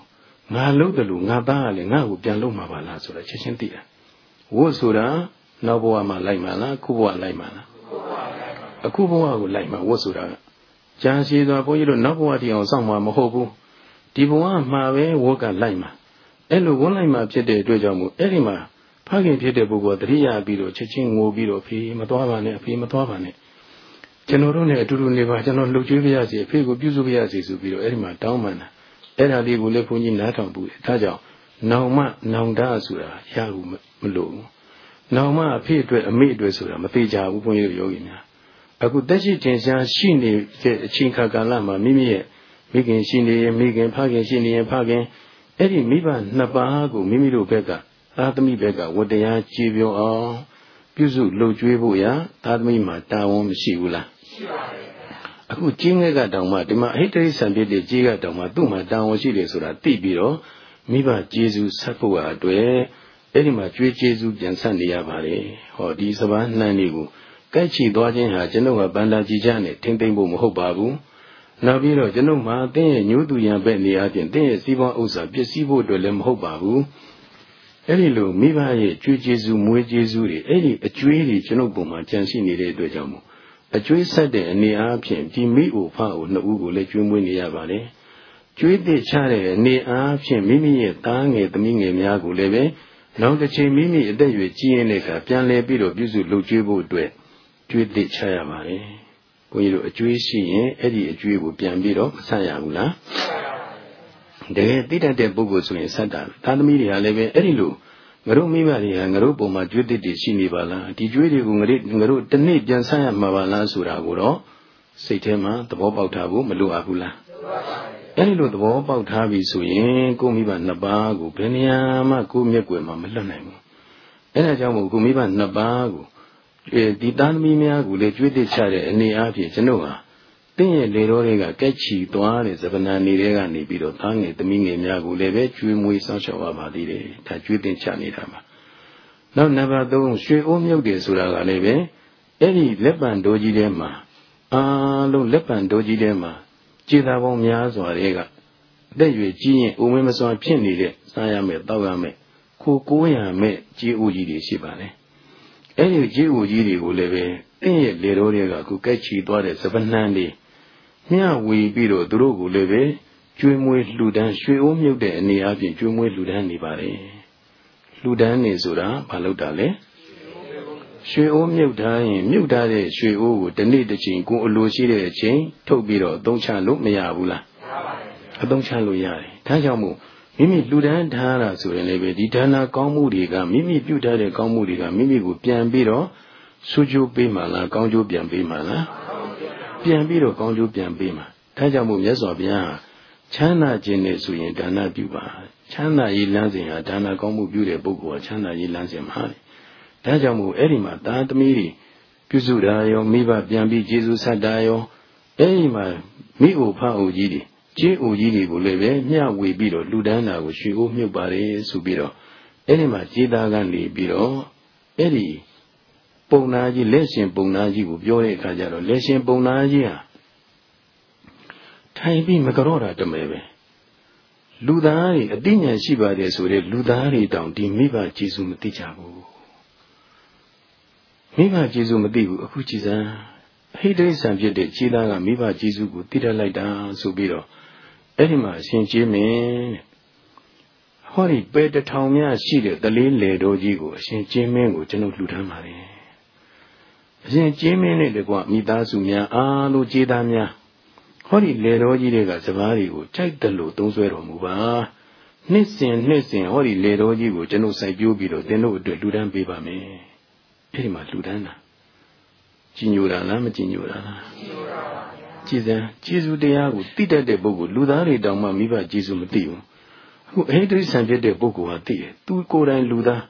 ငါလုပ်တယ်လို့ငါသားကလည်းငါ့ကိုပြန်လုပ်မှာပါလားဆိုတော့ချက်ချင်းသိတယ်ဝတ်ဆိုတာနောက်ဘဝမှာလိုက်မှာလားခုဘဝလိုက်မှာလားအခုဘဝကိုလိုက်မှာဝတ်ဆိုတာကကြာရှည်စွာဘုန်းကြီးတို့နောက်ဘဝတည်အောင်စောင့်မှာမဟုတ်ဘူးဒီဘဝမှာပဲဝတ်ကလိုက်မှာ အဲ့လိုဝတ်လိုက်မှာဖြစ်တဲ့အတွက်ကြောင့်မို့အဲ့ဒီမှာဖခင်ဖြစ်တဲ့ပုဂ္ဂိုလ်တတိယပြီးတော့ချက်ချင်းငိုပြီးတော့ဖေးမသွားပါနဲ့အဖေမသွားပါနဲ့ကျွန်တော်တို့နဲ့အတူတူနေပါကျွန်တော်လှုပ်ကြွေးပြရစီအဖေကိုပြုစုပြရစီဆိုပြီးတော့အဲ့ဒီမှာတောင်းပန်တာအဲ့ဒါလေးကိုလည်းဘုန်းကြီးနားထောင်ပူတယ်ဒါကြောင့်နောင်မနောင်တဆိုတာရဘူးမလို့ဘူးနောင်မအဖေအတွက်အမေအတွက်ဆိုတာမသေးကြဘူးဘုန်းကြီးတို့ယောဂီများအခုတက်ရှိတင်ရှားရှိနေတဲ့အချိန်ခါကာလမှာမိမိရဲ့မိခင်ရှိနေရင်မိခင်ဖခင်ရှိနေရင်ဖခင် အဲ့ဒီမိဘနှစ်ပါးကိုမိမိတို့ဘက်ကသာသမီဘက်ကဝတရားကြည်ပြောအောင်ပြုစုလှုပ်ကြွေးဖို့ရာသာသမီမှာတာဝန်မရှိဘူးလားရှိပါတယ်အခုကြီးငယ်ကတောင်မှဒီမှာအဟိတရိษံဖြစ်တဲ့ကြီးကတောင်မှသူ့မှာတာဝန်ရှိတယ်ဆိုတာသိပြီးတော့မိဘကျေးဇူးဆက်ဖို့အတွက်အဲ့ဒီမှာကြွေးကျေးဇူးပြန်ဆက်နေရပါတယ်ဟောဒီစပန်းနှမ်းလေးကိုကြိုက်ချီသွားခြင်းဟာကျွန်ုပ်ကဗန္တာကြီးချနဲ့ထိမ့်သိမ့်ဖို့မဟုတ်ပါဘူး နောက်ပြီးတော့ကျွန်ုပ်မှာအင်းရဲ့ညှိုးသူရံပဲ့နေအပြင်တင်းရဲ့စီးပွားဥစ္စာပစ္စည်းဖို့အတွက်လည်းမဟုတ်ပါဘူးအဲ့ဒီလိုမိဘရဲ့ကြွေးကျေးဇူးမွေးကျေးဇူးတွေအဲ့ဒီအကျွေးတွေကျွန်ုပ်ပုံမှာကြံရှိနေတဲ့အတွက်ကြောင့်မို့အကျွေးဆက်တဲ့အနေအားဖြင့်ဒီမိအိုဖအိုနှစ်ဦးကိုလည်းကျွေးမွေးနေရပါတယ်ကျွေးတဲ့ချတဲ့အနေအားဖြင့်မိမိရဲ့သားငယ်သမီးငယ်များကိုလည်းပဲနောက်တစ်ချိန်မိမိအသက်အရွယ်ကြီးရင်တဲ့အခါပြန်လဲပြီးတော့ပြုစုလုပ်ကျွေးဖို့အတွက်ကျွေးသစ်ချရပါတယ်။ဘု န်းကြီးတို့အကျွေးရှိရင်အဲ့ဒီအကျွေးကိုပြန်ပြီးတော့မဆက်ရဘူးလား။တကယ်သိတတ်တဲ့ပုဂ္ဂိုလ်ဆိုရင်ဆက်တာသာသမီတွေကလည်းပဲအဲ့ဒီလိုငါတို့မိဘတွေကငါတို့ပုံမှာကျွေးသစ်တွေရှိနေပါလားဒီကျွေးတွေကိုငါတို့ငါတို့တနေ့ပြန်ဆက်ရမှာပါလားဆိုတာကိုတော့စိတ်ထဲမှာသဘောပေါက်ထားဖို့မလိုအပ်ဘူးလားအဲ့ဒီလိုသဘောပေါက်ထားပြီဆိုရင်ကိုမိဘနှစ်ပါးကိုဘယ်နေရာမှကိုမျက်ွယ်မှာမလွတ်နိုင်ဘူးအဲ့ဒါကြောင့်မို့ကိုမိဘနှစ်ပါးကို ဒီသားသမီးများကိုလည်းကြွေးတစ်ချတဲ့အနေအချင်းကျွန်ုပ်ဟာတင်းရဲ့လေတော်တွေကကက်ချီသွားတဲ့ဇဗနာနေတွေကနေပြီးတော့သားငယ်သမီးငယ်များကိုလည်းပဲကျွေးမွေးစောင့်ရှောက်ရပါသေးတယ်ဒါကျွေးတင်ချနေတာပါနောက်နံပါတ်3ရွှေအိုးမြုပ်တယ်ဆိုတာကလည်းပဲအဲ့ဒီလက်ပံတိုးကြီးထဲမှာအားလုံးလက်ပံတိုးကြီးထဲမှာခြေသာပေါင်းများစွာတွေကအသက်ရွယ်ကြီးရင်အိုမင်းမစွာဖြစ်နေတဲ့စားရမယ်တောက်ရမယ်ခိုကိုးရမယ်ကြီးအိုကြီးတွေရှိပါလေ အဲ့ဒီကြီးအိုကြီးတွေကိုလည်းပဲအင်းရဲ့လေတော်တွေကအခုကက်ချီသွားတဲ့စပနှန်းတွေမျှဝေပြီးတော့သူတို့ကိုလည်းပဲကျွေးမွေးလှူဒန်းရွှေအိုးမြုပ်တဲ့အနေအချင်းကျွေးမွေးလှူဒန်းနေပါတယ်လှူဒန်းနေဆိုတာဘာလို့တာလဲရွှေအိုးမြုပ်ထားရင်မြုပ်ထားတဲ့ရွှေအိုးကိုတစ်နေ့တစ်ချိန်ကိုအလိုရှိတဲ့အချိန်ထုတ်ပြီးတော့အသုံးချလို့မရဘူးလားမရပါဘူးအသုံးချလို့ရတယ်ဒါကြောင့်မို့ မိမိလူဒန်းထားတာဆိုရင်လည်းပဲဒီဒါနာကောင်းမှုတွေကမိမိပြုထားတဲ့ကောင်းမှုတွေကမိမိကိုပြန်ပြီးတော့ဆူချိုးပေးမှလားကောင်းကျိုးပြန်ပေးမှလားပြန်ပြီးတော့ကောင်းကျိုးပြန်ပေးမှာဒါကြောင့်မို့မြတ်စွာဘုရားချမ်းသာခြင်းနဲ့ဆိုရင်ဒါနပြုပါချမ်းသာရေးလမ်းစဉ်ဟာဒါနကောင်းမှုပြုတဲ့ပုဂ္ဂိုလ်ဟာချမ်းသာရေးလမ်းစဉ်မှာဒါကြောင့်မို့အဲ့ဒီမှာသာသမီတွေပြုစုတာရောမိဘပြန်ပြီးကျေးဇူးဆက်တာရောအဲ့ဒီမှာမိအိုဖအိုကြီးတွေ ကျေးအိုကြီးတွေကိုလည်းပဲမျှဝေပြီးတော့လူဒန်းတာကိုရွှေအိုးမြုပ်ပါတယ်ဆိုပြီးတော့အဲ့ဒီမှာကျေးသားကနေပြီးတော့အဲ့ဒီပုံနာကြီးလက်ရှင်ပုံနာကြီးကိုပြောတဲ့အခါကျတော့လက်ရှင်ပုံနာကြီးဟာထိုင်ပြီးမကြော့တာတမဲပဲလူသားတွေအသိဉာဏ်ရှိပါတယ်ဆိုတဲ့လူသားတွေတောင်ဒီမိဘကျေစုမသိကြဘူးမိဘကျေစုမသိဘူးအခုကြည်စမ်းဟိတိဆံဖြစ်တဲ့ခြေသားကမိဘကျေစုကိုသိတတ်လိုက်တာဆိုပြီးတော့ အဲ့ဒီမှာအရှင်ကျေးမင်းဟောဒီပေတထောင်များရှိတဲ့တလေးလေတော်ကြီးကိုအရှင်ကျေးမင်းကိုကျွန်တော်လှူဒန်းပါတယ်အရှင်ကျေးမင်းနဲ့တကွမိသားစုများအားလုံးကျေးသားများဟောဒီလေတော်ကြီးတွေကစပားတွေကိုကြိုက်တယ်လို့သုံးဆွဲတော်မူပါနှစ်စဉ်နှစ်စဉ်ဟောဒီလေတော်ကြီးကိုကျွန်တော်စိုက်ပျိုးပြီးတော့သင်တို့အတွက်လှူဒန်းပေးပါမယ်အဲ့ဒီမှာလှူဒန်းတာကြည်ညိုတာလားမကြည်ညိုတာလားကြည်ညိုတာပါဗျာ ကြည်စံကျေးဇူးတရားကိုသိတတ်တဲ့ပုဂ္ဂိုလ်လူသားတွေတောင်မှမိဘကျေးဇူးမသိဘူးအခုအဟိတ္တိဆံဖြစ်တဲ့ပုဂ္ဂိုလ်ဟာသိတယ်သူကိုယ်တိုင်လူသား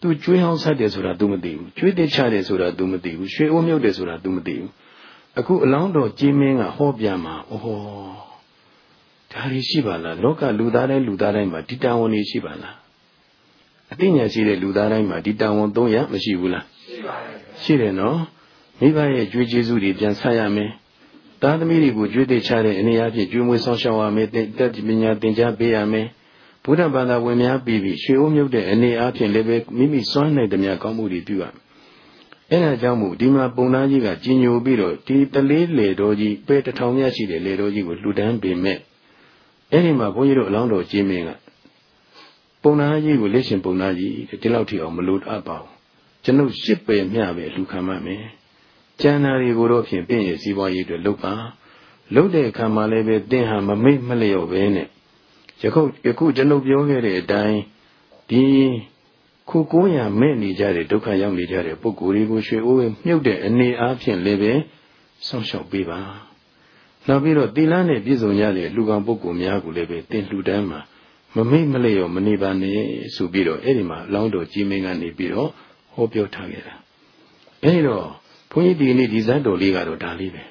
သူကျွေးဟောင်းဆက်တယ်ဆိုတာ तू မသိဘူးကျွေးတဲ့ချတယ်ဆိုတာ तू မသိဘူးရွှေအိုးမြုပ်တယ်ဆိုတာ तू မသိဘူးအခုအလောင်းတော်ကြီးမင်းကဟောပြမှာဩဟောဒါတွေရှိပါလားလောကလူသားတိုင်းလူသားတိုင်းမှာဒီတန်ဝန်တွေရှိပါလားအသိဉာဏ်ရှိတဲ့လူသားတိုင်းမှာဒီတန်ဝန်300မရှိဘူးလားရှိပါတယ်ရှိတယ်နော်မိဘရဲ့ကြွေးကျေးဇူးတွေပြန်ဆက်ရမယ် သားသမီးတွေကိုကြွေးသိချတဲ့အနေအချင်းကြွေးမွေးဆောင်ရှောက်ရမယ်တက်ပညာသင်ကြားပေးရမယ်ဘုရားဘာသာဝင်များပြီးပြီးရွှေအိုးမြုပ်တဲ့အနေအချင်းလည်းပဲမိမိစွမ်းနိုင်တဲ့များကောင်းမှုတွေပြုရမယ်အဲဒါကြောင့်မို့ဒီမှာပုံသားကြီးကကြီးညိုပြီးတော့ဒီတလေးလေတော်ကြီးပဲတထောင်မြတ်ရှိတဲ့လေတော်ကြီးကိုလှူဒန်းပေမဲ့အဲဒီမှာဘုန်းကြီးတို့အလောင်းတော်ကြီးမင်းကပုံသားကြီးကိုလက်ရှင်ပုံသားကြီးဒီလောက်ထိအောင်မလို့အပ်ပါဘူးကျွန်ုပ်ရှစ်ပယ်မျှပဲလူခံမှမယ် ကျန်တာတွေကိုတော့ဖြင့်ပြင့်ရစည်းပွားရေးအတွက်လုပ်ပါလုပ်တဲ့အခါမှာလည်းပဲသင်ဟာမမိတ်မလျော့ပဲနဲ့ယခုယခုကျွန်ုပ်ပြောခဲ့တဲ့အတိုင်းဒီခုကိုးရမဲ့နေကြတဲ့ဒုက္ခရောက်နေကြတဲ့ပုဂ္ဂိုလ်တွေကိုရွှေအိုးမြုပ်တဲ့အနေအားဖြင့်လည်းပဲဆောင်းလျှောက်ပေးပါနောက်ပြီးတော့သီလနဲ့ပြည့်စုံကြတဲ့လူကောင်ပုဂ္ဂိုလ်များကိုလည်းပဲသင်လှူဒန်းမှာမမိတ်မလျော့မနေပါနဲ့ဆိုပြီးတော့အဲ့ဒီမှာလောင်းတော်ကြီးမင်းကနေပြီးတော့ဟောပြောထားခဲ့တာအဲဒီတော့ ဘုန်းကြီးဒီနေ့ဒီဇတ်တော်လေးကတော့ဒါလေးပဲ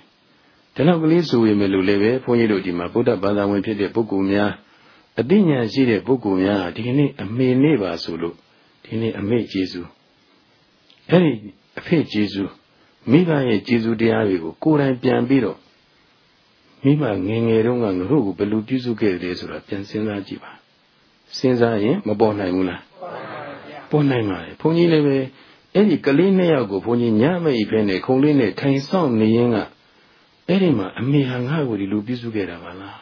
ဒီလောက်ကလေးဆိုရင်မလို့လည်းပဲဘုန်းကြီးတို့ဒီမှာဗုဒ္ဓဘာသာဝင်ဖြစ်တဲ့ပုဂ္ဂိုလ်များအသိဉာဏ်ရှိတဲ့ပုဂ္ဂိုလ်များဒီနေ့အမေနေ့ပါဆိုလို့ဒီနေ့အမေကျေးဇူးအဲဒီအဖေကျေးဇူးမိဘရဲ့ကျေးဇူးတရားတွေကိုကိုယ်တိုင်ပြန်ပြီးတော့မိဘငယ်ငယ်တုန်းကငါတို့ကိုဘယ်လိုပြုစုခဲ့တယ်ဆိုတာပြန်စဉ်းစားကြည့်ပါစဉ်းစားရင်မပေါ်နိုင်ဘူးလားပေါ်နိုင်ပါလေဘုန်းကြီးလည်းပဲ အဲ့ဒီကလေးနှစ်ယောက်ကိုဘုန်းကြီးညမိတ်ဖဲနဲ့ခုံလေးနဲ့ထိုင်ဆောင်နေရင်ကအဲ့ဒီမှာအမေဟာငါ့ကိုဒီလိုပြုစုခဲ့တာပါလား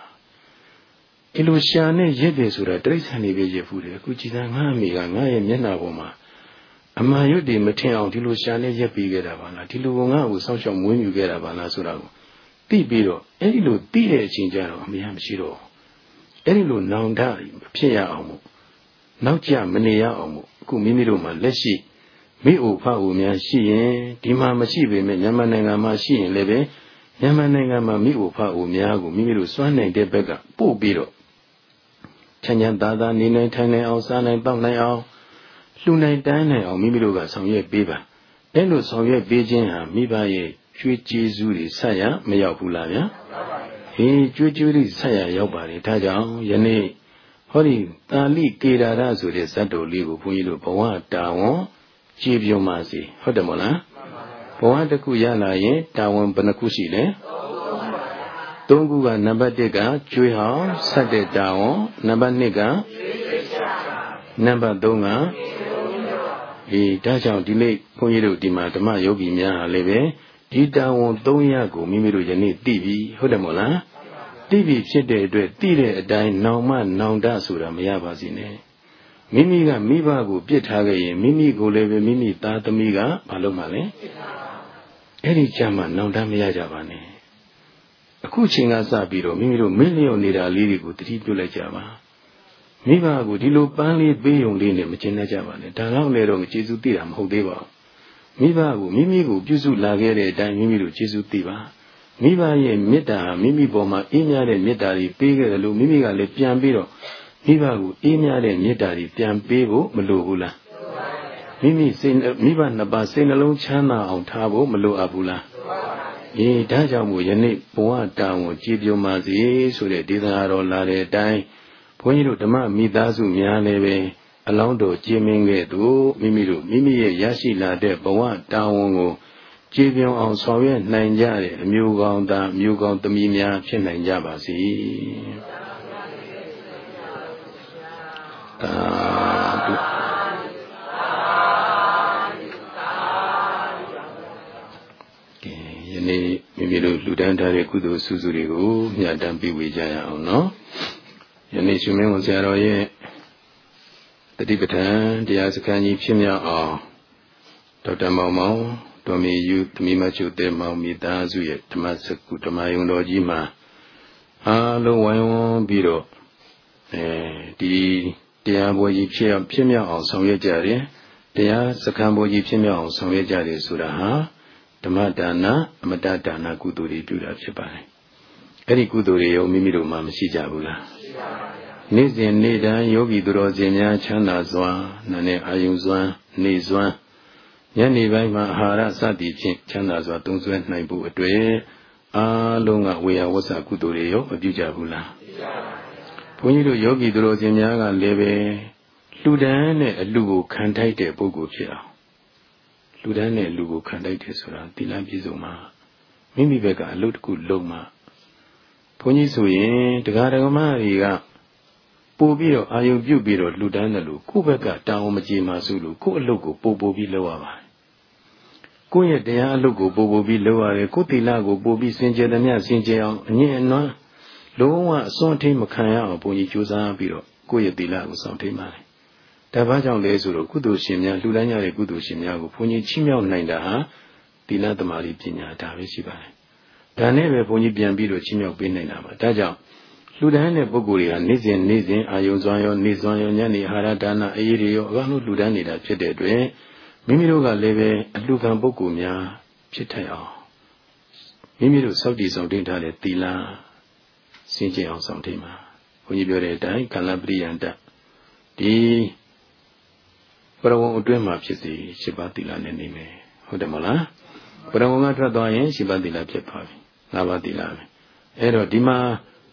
ဒီလိုရှာနဲ့ရက်တယ်ဆိုတာတိရစ္ဆာန်တွေပဲရက်ဖူးတယ်အခုကြည်သာငါ့အမေကငါ့ရဲ့မျက်နှာပေါ်မှာအမှန်ရွတ်တွေမထင်အောင်ဒီလိုရှာနဲ့ရက်ပြီးခဲ့တာပါလားဒီလိုငါ့ကိုစောင့်ရှောက်မွေးမြူခဲ့တာပါလားဆိုတာကိုသိပြီးတော့အဲ့ဒီလိုသိတဲ့အချိန်ကျတော့အမေကမရှိတော့အဲ့ဒီလိုနောင်တဖြစ်ရအောင်မို့နောက်ကျမနေရအောင်မို့အခုမိမိတို့မှာလက်ရှိ မိအိုဖအိုများရှိရင်ဒီမှာမရှိပေမဲ့မြန်မာနိုင်ငံမှာရှိရင်လည်းပဲမြန်မာနိုင်ငံမှာမိအိုဖအိုများကိုမိမိတို့စွမ်းနိုင်တဲ့ဘက်ကပို့ပြီးတော့ချမ်းချမ်းသာသာနေနိုင်ထိုင်နိုင်အောင်စားနိုင်တောက်နိုင်အောင်လှူနိုင်တန်းနိုင်အောင်မိမိတို့ကဆောင်ရွက်ပေးပါအဲလိုဆောင်ရွက်ပေးခြင်းဟာမိဘရဲ့ကျွေးကျေးဇူးတွေဆက်ရမရောက်ဘူးလားဗျာဟေးကျွေးကျွေးတွေဆက်ရရောက်ပါလေဒါကြောင့်ယနေ့ဟောဒီတာလိကေရာရဆိုတဲ့ဇတ်တော်လေးကိုဘုန်းကြီးတို့ဘဝတာဝန် ကြည်ပြုံပါစေဟုတ်တယ်မို့လားဘဝတစ်ခုရလာရင်တာဝန်ဘယ်နှခုရှိလဲသုံးခုကနံပါတ်1ကကျွေးဟောင်းဆက်တဲ့တာဝန်နံပါတ်2ကနံပါတ်3ကဒီဒါကြောင့်ဒီနေ့ဘုန်းကြီးတို့ဒီမှာဓမ္မယောဂီများဟာလည်းပဲဒီတာဝန်300ကိုမိမိတို့ယနေ့သိပြီဟုတ်တယ်မို့လားသိပြီဖြစ်တဲ့အတွက်သိတဲ့အတိုင်းနောင်မနောင်တဆိုတာမရပါစေနဲ့ မိမိကမိဘကိုပြစ်ထားခဲ့ရင်မိမိကိုလည်းပဲမိမိသားသမီးကမလုပ်မှလဲအဲ့ဒီကြမှာနောင်တမရကြပါနဲ့အခုချိန်ကစပြီးတော့မိမိတို့မင်းလျော့နေတာလေးတွေကိုတတိပြုလိုက်ကြပါမိဘကိုဒီလိုပန်းလေးပေးုံလေးနဲ့မကျင်တတ်ကြပါနဲ့ဒါတော့လည်းတော့ကျေးဇူးသိတာမဟုတ်သေးပါဘူးမိဘကိုမိမိကိုပြုစုလာခဲ့တဲ့အတိုင်းမိမိတို့ကျေးဇူးသိပါမိဘရဲ့မေတ္တာမိမိပေါ်မှာအေးမြတဲ့မေတ္တာတွေပေးခဲ့တယ်လို့မိမိကလည်းပြန်ပြီးတော့ မိဘကိုအေးမြတဲ့မေတ္တာတွေပြန်ပေးဖို့မလိုဘူးလားမိမိစိတ်မိဘနှစ်ပါးစိတ်နှလုံးချမ်းသာအောင်ထားဖို့မလိုအပ်ဘူးလားအေးဒါကြောင့်မို့ယနေ့ဘဝတာဝန်ကြည်ပြုံပါစေဆိုတဲ့ဒေသနာတော်လာတဲ့အတိုင်းဘုန်းကြီးတို့ဓမ္မမိသားစုများလည်းပဲအလောင်းတော်ကြည်မင်းခဲ့သူမိမိတို့မိမိရဲ့ရရှိလာတဲ့ဘဝတာဝန်ကိုကြည်ပြောင်အောင်ဆောင်ရွက်နိုင်ကြတဲ့အမျိုးကောင်းသားမျိုးကောင်းသမီးများဖြစ်နိုင်ကြပါစေ သာဓုကဲယနေ့မိမိတို့လူတန်းထားတဲ့ကုသိုလ်စုစုတွေကိုမြတ်တမ်းပြီးဝေကြရအောင်နော်ယနေ့ရှင်မင်းဝန်ဆရာတော်ရဲ့တတိပဋ္ဌာန်တရားစခန်းကြီးဖြစ်မြောက်အောင်ဒေါက်တာမောင်မောင်ဒေါ်မီယူသမီးမချုတဲ့မောင်မိသားစုရဲ့ဓမ္မစကုဓမ္မယုံတော်ကြီးမှာအားလုံးဝိုင်းဝန်းပြီးတော့အဲဒီ တရားပွဲကြီးဖြစ်ဖြစ်မြောက်အောင်ဆောင်ရွက်ကြတယ်တရားစခန်းပွဲကြီးဖြစ်မြောက်အောင်ဆောင်ရွက်ကြတယ်ဆိုတာဟာဓမ္မဒါနအမတဒါနကုသိုလ်တွေပြုတာဖြစ်ပါတယ်အဲ့ဒီကုသိုလ်တွေရောမိမိတို့မှမရှိကြဘူးလားရှိပါပါနေ့စဉ်နေ့တိုင်းယောဂီသူတော်စင်များချမ်းသာစွာနာနဲ့အာယုံစွမ်းနေစွမ်းညနေပိုင်းမှာအာဟာရစသည်ဖြင့်ချမ်းသာစွာသုံးစွဲနိုင်ဖို့အတွက်အားလုံးကဝေယဝဆကုသိုလ်တွေရောမပြုကြဘူးလား ဘုန်းကြီးတို့ယောဂီသူတော်စင်များကလည်းပဲလူဒန်းနဲ့အလူကိုခံထိုက်တဲ့ပုဂ္ဂိုလ်ဖြစ်အောင်လူဒန်းနဲ့လူကိုခံထိုက်တယ်ဆိုတာသီလပြည့်စုံမှာမိမိဘက်ကအလုပ်တစ်ခုလုပ်မှဘုန်းကြီးဆိုရင်တရားဓမ္မတွေကပို့ပြီးတော့အာယုံပြုတ်ပြီးတော့လှူဒန်းတယ်လို့ကိုယ့်ဘက်ကတောင်းမကြေမှာစုလို့ကိုယ့်အလုပ်ကိုပို့ပို့ပြီးလုပ်ရပါတယ်ကိုယ့်ရဲ့တရားအလုပ်ကိုပို့ပို့ပြီးလုပ်ရတယ်ကိုယ့်သီလကိုပို့ပြီးစင်ကြယ်သမျှစင်ကြယ်အောင်အငြင်းအနွမ်း လုံးဝအစွန့်ထိမခံရအောင်ဘုန်းကြီးကြိုးစားပြီးတော့ကိုယ့်ရဲ့သီလကိုစောင့်ထိပါတယ်ဒါဘာကြောင့်လဲဆိုတော့ကုသိုလ်ရှင်များလှူဒန်းကြတဲ့ကုသိုလ်ရှင်များကိုဘုန်းကြီးချီးမြှောက်နိုင်တာဟာသီလသမารိပညာဒါပဲရှိပါတယ်ဒါနဲ့ပဲဘုန်းကြီးပြန်ပြီးတော့ချီးမြှောက်ပေးနိုင်တာပါဒါကြောင့်လူတန်းတဲ့ပုဂ္ဂိုလ်တွေကနေ့စဉ်နေ့စဉ်အာယုံစွမ်းရောနေ့စွမ်းရောညနေအာဟာရဒါနအေးတွေရောအကောင်လို့လူတန်းနေတာဖြစ်တဲ့အတွက်မိမိတို့ကလည်းပဲအလှခံပုဂ္ဂိုလ်များဖြစ်ထိုက်အောင်မိမိတို့စောင့်တည်ဆောင်တင်ထားတဲ့သီလ စင်ကြယ်အောင်ဆောင်တင်ပါဘုန်းကြီးပြောတဲ့အတိုင်းကလပရိယန္တဒီပရဝံအတွင်းမှာဖြစ်စီရှင်းပါသီလနဲ့နေမယ်ဟုတ်တယ်မလားပရဝံကထွက်သွားရင်ရှင်းပါသီလဖြစ်ပါပြီငါးပါးသီလပဲအဲ့တော့ဒီမှာ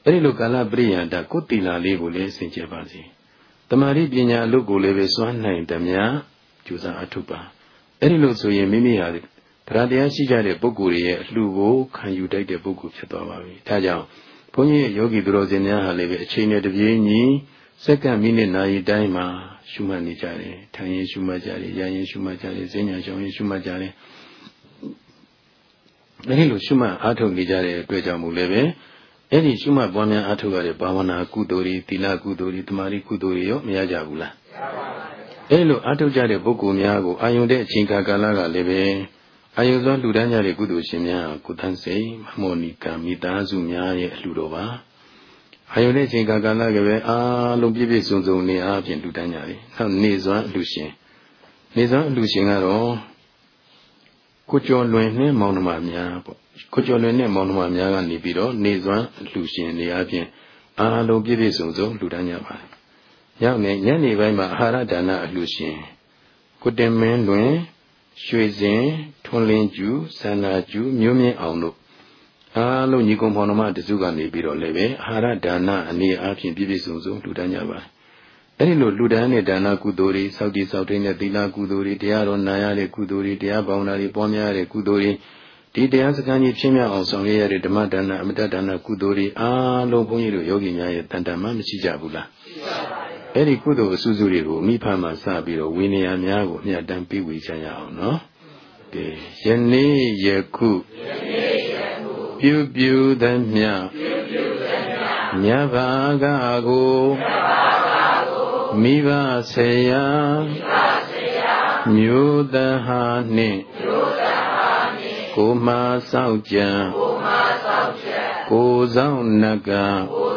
အဲ့ဒီလိုကာလပရိယန္တကိုတိလာလေးကိုလည်းစင်ကြယ်ပါစေတမာရိပညာအလုပ်ကိုလည်းပဲစွမ်းနိုင်သမျှကြိုးစားအထုပါအဲ့ဒီလိုဆိုရင်မိမိဟာတရားတရားရှိကြတဲ့ပုဂ္ဂိုလ်ရဲ့အလှကိုခံယူတတ်တဲ့ပုဂ္ဂိုလ်ဖြစ်သွားပါပြီဒါကြောင့် ဘုန်းကြီးရဲ့ယောဂီသူတော်စင်များဟာလည်းပဲအချိန်နဲ့တပြေးညီစက္ကန့်မိနစ်နာရီတိုင်းမှာရှုမှတ်နေကြတယ်ထိုင်ရင်ရှုမှတ်ကြတယ်ရရင်ရှုမှတ်ကြတယ်ဈဉ္ညာရှောင်းရင်ရှုမှတ်ကြတယ်အဲဒီလိုရှုမှတ်အားထုတ်နေကြတဲ့အတွက်ကြောင့်မို့လည်းပဲအဲ့ဒီရှုမှတ်ပွားများအားထုတ်ရတဲ့ဘာဝနာကုသိုလ်တွေသီလကုသိုလ်တွေတမာရီကုသိုလ်တွေရောမရကြဘူးလားရပါပါဘူးအဲ့လိုအားထုတ်ကြတဲ့ပုဂ္ဂိုလ်များကိုအာယုန်တဲ့အချိန်ကာလကလည်းပဲ အာယုန်စွာလှူဒန်းကြတဲ့ကုသိုလ်ရှင်များကုသန်းစိတ်မမောနိကမိသားစုများရဲ့အလှူတော်ပါအာယုန်တဲ့အချိန်ကာလကပဲအားလုံးပြည့်ပြည့်စုံစုံနေအားဖြင့်လှူဒန်းကြတယ်နောက်နေစွမ်းအလှူရှင်နေစွမ်းအလှူရှင်ကတော့ကိုကျော်လွင်နှင်းမောင်နှမများပေါ့ကိုကျော်လွင်နဲ့မောင်နှမများကနေပြီးတော့နေစွမ်းလှူရှင်နေအပြင်အားလုံးပြည့်ပြည့်စုံစုံလှူဒန်းကြပါတယ်။ရောက်နေညနေပိုင်းမှာအာဟာရဒါနအလှူရှင်ကိုတင်မင်းလွင် ရွှေစင်ထွန်းလင်းကျူစန္နာကျူမျိုးမြင့်အောင်တို့အားလုံးညီကုံဖောင်တော်မတစုကနေပြီးတော့လည်းပဲအာဟာရဒါနအနေအချင်းပြည့်ပြည့်စုံစုံလှူဒန်းကြပါတယ်။အဲဒီလိုလှူဒန်းတဲ့ဒါနကုသိုလ်တွေစောက်တည်စောက်ထိန်တဲ့သီလကုသိုလ်တွေတရားတော်နာရတဲ့ကုသိုလ်တွေတရားပေါင်းတာတွေပွားများတဲ့ကုသိုလ်တွေဒီတရားစခန်းကြီးဖြစ်မြောက်အောင်ဆောင်ရွက်ရတဲ့ဓမ္မဒါနအမတဒါနကုသိုလ်တွေအားလုံးဘုန်းကြီးတို့ယောဂီများရဲ့တန်တမ်းမှမရှိကြဘူးလားရှိပါပါတယ် အဲ့ဒီကုသိုလ်အစုစုတွေကိုမိဖမှာစပြီးတော့ဝိနည်းများကိုမြတ်တမ်းပြီးဝေချရအောင်နော်ကဲယနေ့ယခုယနေ့ယခုပြုပြုသမျှပြုပြုသမျှမြတ်ဘာကကိုမြတ်ဘာကကိုမိဘဆေယမိဘဆေယမြို့တဟာနှင့်မြို့တကိုမာစောက်ကြံကိုမာစောက်ကြံကိုဆောင်နကကိုဆောင်နက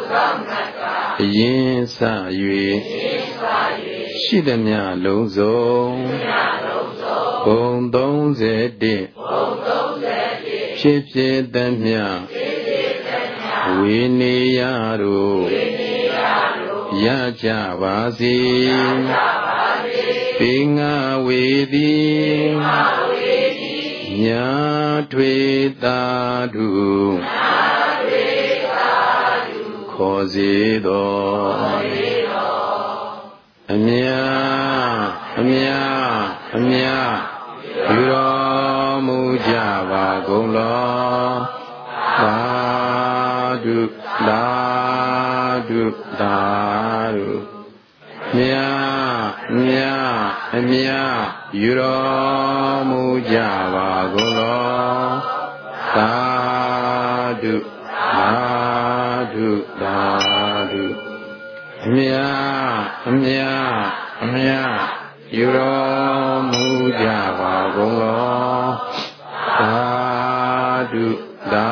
အရင်စ၍ရင်စ၍ရှိသည်မြလုံးစုံမြလုံးစုံဘုံ31ဘုံ31ဖြစ်ဖြစ်သည်မြဖြစ်ဖြစ်သည်မြဝိနေယတို့ဝိနေယတို့ရကြပါစေရကြပါစေပင်ငါဝေသည်ပင်ငါဝေညာထွေတာတုညာထွေတာတုခေါ် စေတော်ခေါ်စေတော်အမြအမြအမြယူတော်မူကြပါကုန်လောသာဓုသာဓုသာဓုမြတ်မြတ်အမြတ်ယူတော်မူကြပါကုန်လော မြတ်အမြတ်အမြတ်ယူတော်မူကြပါကုန်လောသာဓုသာ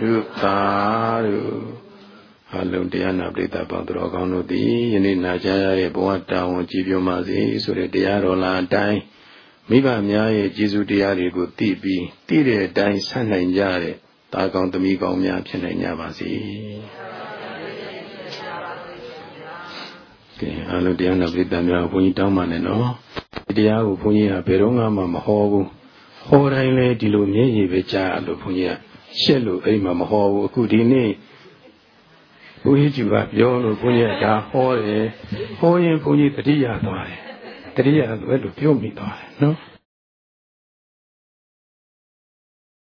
ဓုသာဓုအလုံးတရားနာပရိသတ်ပေါင်းတော်ကောင်းတို့သည်ယနေ့နာကြားရတဲ့ဘဝတာဝန်ကြည်ပြပါစေဆိုတဲ့တရားတော်လာအတိုင်းမိဘများရဲ့ကျေးဇူးတရားတွေကိုသိပြီးသိတဲ့အတိုင်းဆက်နိုင်ကြတဲ့တာကောင်းသမီးကောင်းများဖြစ်နိုင်ကြပါစေ ကဲအလုံးတရားနာပရိသတ်များဘုန်းကြီးတောင်းပါနဲ့နော်ဒီတရားကိုဘုန်းကြီးကဘယ်တော့မှမဟောဘူးဟောတိုင်းလဲဒီလိုမျက်ရည်ပဲကြားလို့ဘုန်းကြီးကရှက်လို့အဲ့မှာမဟောဘူးအခုဒီနေ့ဘုန်းကြီးကပြောလို့ဘုန်းကြီးကဒါဟောတယ်ဟောရင်ဘုန်းကြီးတတိယသွားတယ်တတိယဆိုအဲ့လိုပြောမိသွားတယ်နော်